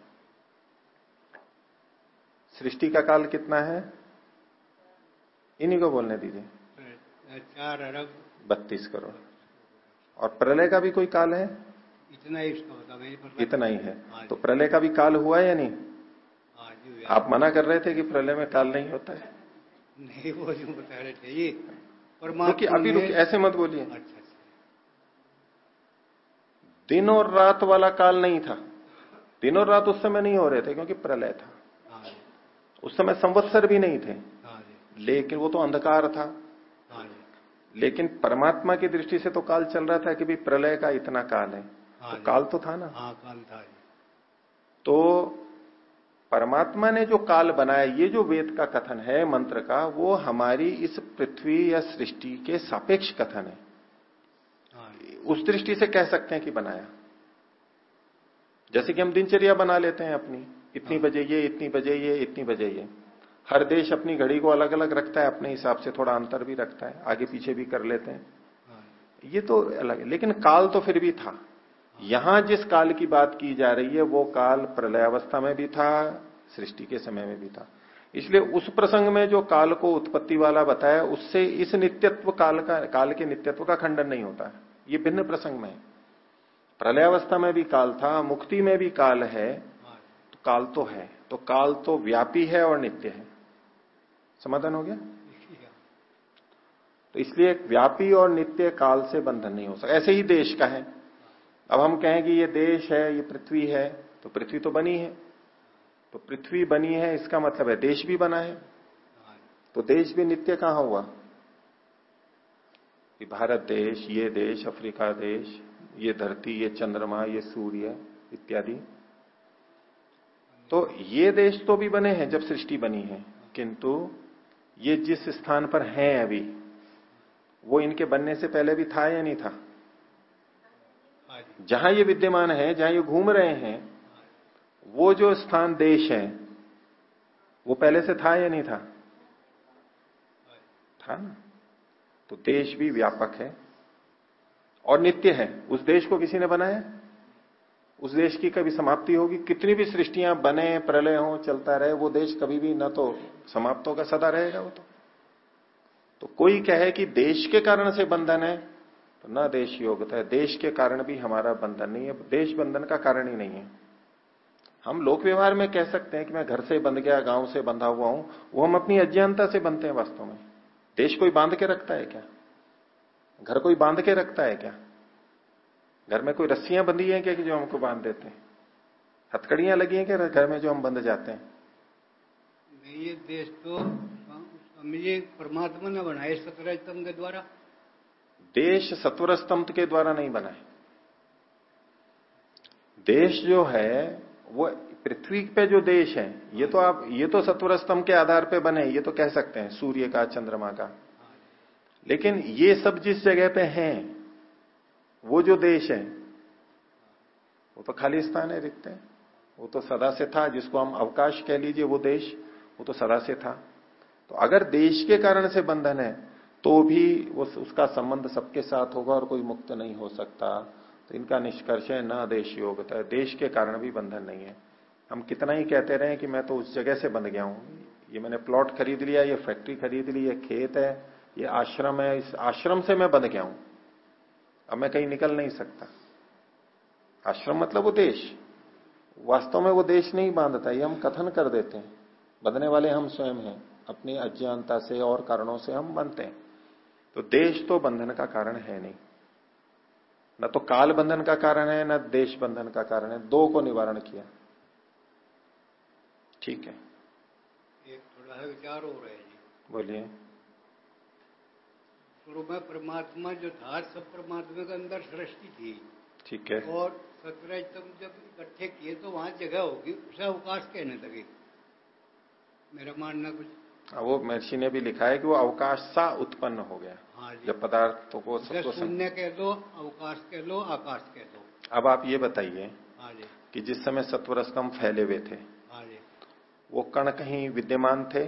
सृष्टि का काल कितना है? इन्हीं को बोलने दीजिए। चार अरब। बत्तीस करोड़। और प्रलय का भी कोई काल है? इतना ही उसका इतना ही है। हाँ तो प्रलय का भी काल हुआ है या नहीं? हाँ आप मना कर रहे थे कि प्रलय में काल नहीं होता है? नहीं वो जो बता रहे थे ये क्योंकि अभी रुक ऐसे मत बोलिए। अच्छा, अच्छा। दिन और रात वाला काल नहीं था। दिन और रात उस समय नहीं हो रहे थे क्योंकि प्रलय था। हाँ उस समय संवत्सर भी नहीं थे। लेकिन वो तो अंधकार था। लेकिन परमात्मा की दृष्टि से तो काल चल रहा था कि भी प्रलय का इतना काल हाँ। तो काल तो था ना। हाँ काल था तो परमात्मा ने जो काल बनाया ये जो वेद का कथन है मंत्र का वो हमारी इस पृथ्वी या सृष्टि के सापेक्ष कथन है। हाँ उस दृष्टि से कह सकते हैं कि बनाया। जैसे कि हम दिनचर्या बना लेते हैं अपनी। इतनी हाँ। बजे ये इतनी बजे ये इतनी बजे ये। हर देश अपनी घड़ी को अलग अलग रखता है अपने हिसाब से थोड़ा अंतर भी रखता है आगे पीछे भी कर लेते हैं। ये तो अलग है। लेकिन काल तो फिर भी था। यहाँ जिस काल की बात की जा रही है, वो काल प्रलय अवस्था में भी था, सृष्टि के समय में भी था। इसलिए उस प्रसंग में जो काल को उत्पत्ति वाला बताया, उससे इस नित्यत्व काल का, काल के नित्यत्व का खंडन नहीं होता है। ये भिन्न प्रसंग में प्रलय अवस्था में भी काल था, मुक्ति में भी काल है तो काल तो है। तो काल तो व्यापी है और नित्य है। समाधान हो गया? तो इसलिए व्यापी और नित्य काल से बंधन नहीं हो सकता। ऐसे ही देश का है। अब हम कहें कि ये देश है, ये पृथ्वी है तो पृथ्वी तो बनी है। तो पृथ्वी बनी है, इसका मतलब है देश भी बना है। तो देश भी नित्य कहाँ हुआ? कि भारत देश, ये देश, अफ्रीका देश, ये धरती, ये चंद्रमा, ये सूर्य इत्यादि। तो ये देश तो भी बने हैं, जब सृष्टि बनी है। किंतु ये जिस स्थान पर हैं अभी, वो इनके बनने से पहले भी था या नहीं था? जहाँ ये विद्यमान है, जहाँ ये घूम रहे हैं, वो जो स्थान देश है, वो पहले से था या नहीं था? था ना। तो देश भी व्यापक है और नित्य है। उस देश को किसी ने बनाया? उस देश की कभी समाप्ति होगी? कितनी भी सृष्टियाँ बने, प्रलय हो, चलता रहे, वो देश कभी भी ना तो समाप्त होगा, सदा रहेगा वो तो। तो कोई कहे कि देश के कारण से बंधन है तो न देश योग्यता है। देश के कारण भी हमारा बंधन नहीं है। देश बंधन का कारण ही नहीं है। हम लोक व्यवहार में कह सकते हैं कि मैं घर से बंध गया, गाँव से बंधा हुआ हूँ। वो हम अपनी अज्ञानता से बनते हैं वास्तव में। देश कोई बाँध के रखता है क्या? घर कोई बाँध के रखता है क्या? घर में कोई रस्सियाँ बंधी हैं क्या कि जो हमको बाँध देते हैं? हथकड़ियाँ लगी हैं क्या घर में जो हम बंध जाते हैं? ये देश तो परमात्मा ने बनाए स्तंभ के द्वारा। देश सत्वर स्तंभ के द्वारा नहीं बना है। देश जो है, वो पृथ्वी पे जो देश है, ये तो आप, ये तो सत्वर स्तंभ के आधार पे बने, ये तो कह सकते हैं, सूर्य का, चंद्रमा का। लेकिन ये सब जिस जगह पे हैं, वो जो देश है, वो तो खाली स्थान है, रिक्त है। वो तो सदा से था, जिसको हम अवकाश कह लीजिए, वो देश, वो तो सदा से था। तो अगर देश के कारण से बंधन है तो भी वो उसका संबंध सबके साथ होगा और कोई मुक्त नहीं हो सकता। तो इनका निष्कर्ष है, न देश योग्यता देश के कारण भी बंधन नहीं है। हम कितना ही कहते रहे कि मैं तो उस जगह से बंध गया हूँ। ये मैंने प्लॉट खरीद लिया, ये फैक्ट्री खरीद ली, ये खेत है, ये आश्रम है, इस आश्रम से मैं बंध गया हूँ। अब मैं कहीं निकल नहीं सकता। आश्रम मतलब वो देश। वास्तव में वो देश नहीं बांधता, ये हम कथन कर देते हैं। बंधने वाले हम स्वयं हैं। अपनी अज्ञानता से और कारणों से हम बनते हैं। तो देश तो बंधन का कारण है नहीं। न तो काल बंधन का कारण है न देश बंधन का कारण है। दो को निवारण किया। ठीक है। एक थोड़ा सा विचार हो रहा है जी। बोलिए। शुरू में परमात्मा जो था सब परमात्मा के अंदर सृष्टि थी ठीक है। और सतरज तुम जब इकट्ठे किए तो वहाँ जगह होगी उसे अवकाश कहने लगे। मेरा मानना कुछ हाँ, वो महर्षि ने भी लिखा है कि वो अवकाश सा उत्पन्न हो गया। हाँ जब पदार्थों को सबको. शून्य कह दो अवकाश कह लो आकाश कह दो। अब आप ये बताइए हाँ कि जिस समय सत्वर स्तंभ फैले हुए थे हाँ वो कण कहीं विद्यमान थे?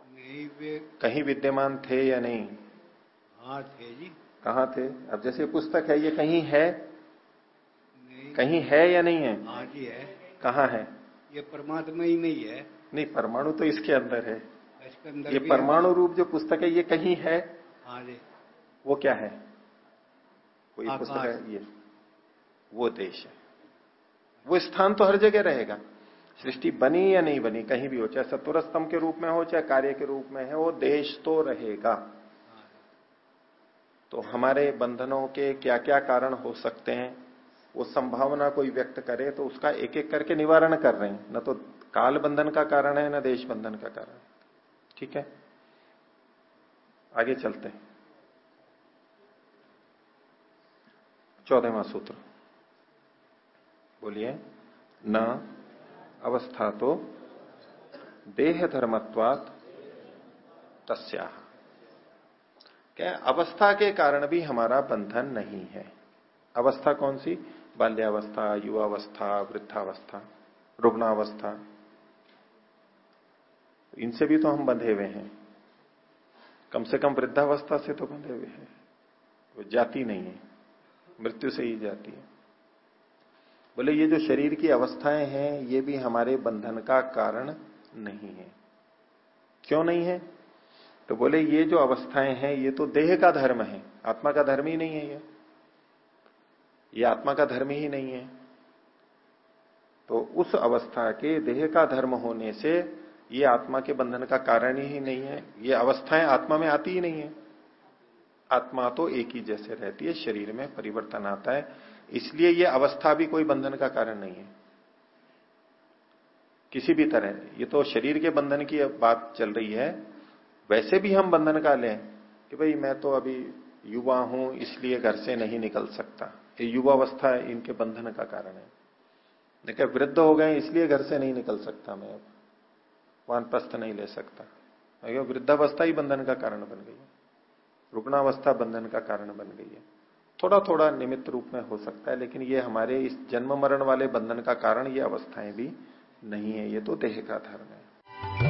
नहीं वे कहीं विद्यमान थे या नहीं? हाँ थे जी। कहाँ थे? अब जैसे पुस्तक है ये कहीं है? नहीं। कहीं है या नहीं है? हाँ जी है। कहाँ है? ये परमात्मा ही नहीं है। नहीं परमाणु तो इसके अंदर है। इसके अंदर ये परमाणु रूप जो पुस्तक है ये कहीं है? हाँ जी। वो क्या है? कोई पुस्तक है? ये। वो देश है। वो स्थान तो हर जगह रहेगा। सृष्टि बनी या नहीं बनी कहीं भी हो चाहे सत्वर स्तंभ के रूप में हो चाहे कार्य के रूप में है वो देश तो रहेगा। तो हमारे बंधनों के क्या क्या कारण हो सकते हैं? वो संभावना कोई व्यक्त करे तो उसका एक एक करके निवारण कर रहे हैं। न तो काल बंधन का कारण है, ना देश बंधन का कारण ठीक है? आगे चलते चौदहवा सूत्र। बोलिए, न अवस्था तो देह धर्मत्वात तस्या। क्या अवस्था के कारण भी हमारा बंधन नहीं है? अवस्था कौन सी? बाल्यावस्था, युवावस्था, वृद्धावस्था, रुग्णावस्था। इनसे भी तो हम बंधे हुए हैं। कम से कम वृद्धावस्था से तो बंधे हुए हैं। वो जाती नहीं है। मृत्यु से ही जाती है। बोले, ये जो शरीर की अवस्थाएँ हैं, ये भी हमारे बंधन का कारण नहीं है। क्यों नहीं है? तो बोले, ये जो अवस्थाएँ हैं, ये तो देह का धर्म है। आत्मा का धर्म ही नहीं है ये। ये आत्मा का धर्म ही नहीं है। तो उस अवस्था के देह का धर्म होने से ये आत्मा के बंधन का कारण ही नहीं है। ये अवस्थाएँ आत्मा में आती ही नहीं है। आत्मा तो एक ही जैसे रहती है, शरीर में परिवर्तन आता है। इसलिए ये अवस्था भी कोई बंधन का कारण नहीं है। किसी भी तरह, ये तो शरीर के बंधन की बात चल रही है। वैसे भी हम बंधन का लें कि भाई मैं तो अभी युवा हूँ, इसलिए घर से नहीं निकल सकता। ये युवावस्था इनके बंधन का कारण है। देखिए, वृद्ध हो गए, इसलिए घर से नहीं निकल सकता मैं अब। वानप्रस्थ नहीं ले सकता। वृद्धावस्था ही बंधन का कारण बन गई है। रुग्णावस्था बंधन का कारण बन गई है। थोड़ा थोड़ा निमित्त रूप में हो सकता है, लेकिन ये हमारे इस जन्म मरण वाले बंधन का कारण, ये अवस्थाएँ भी नहीं है। ये तो देह का धर्म है।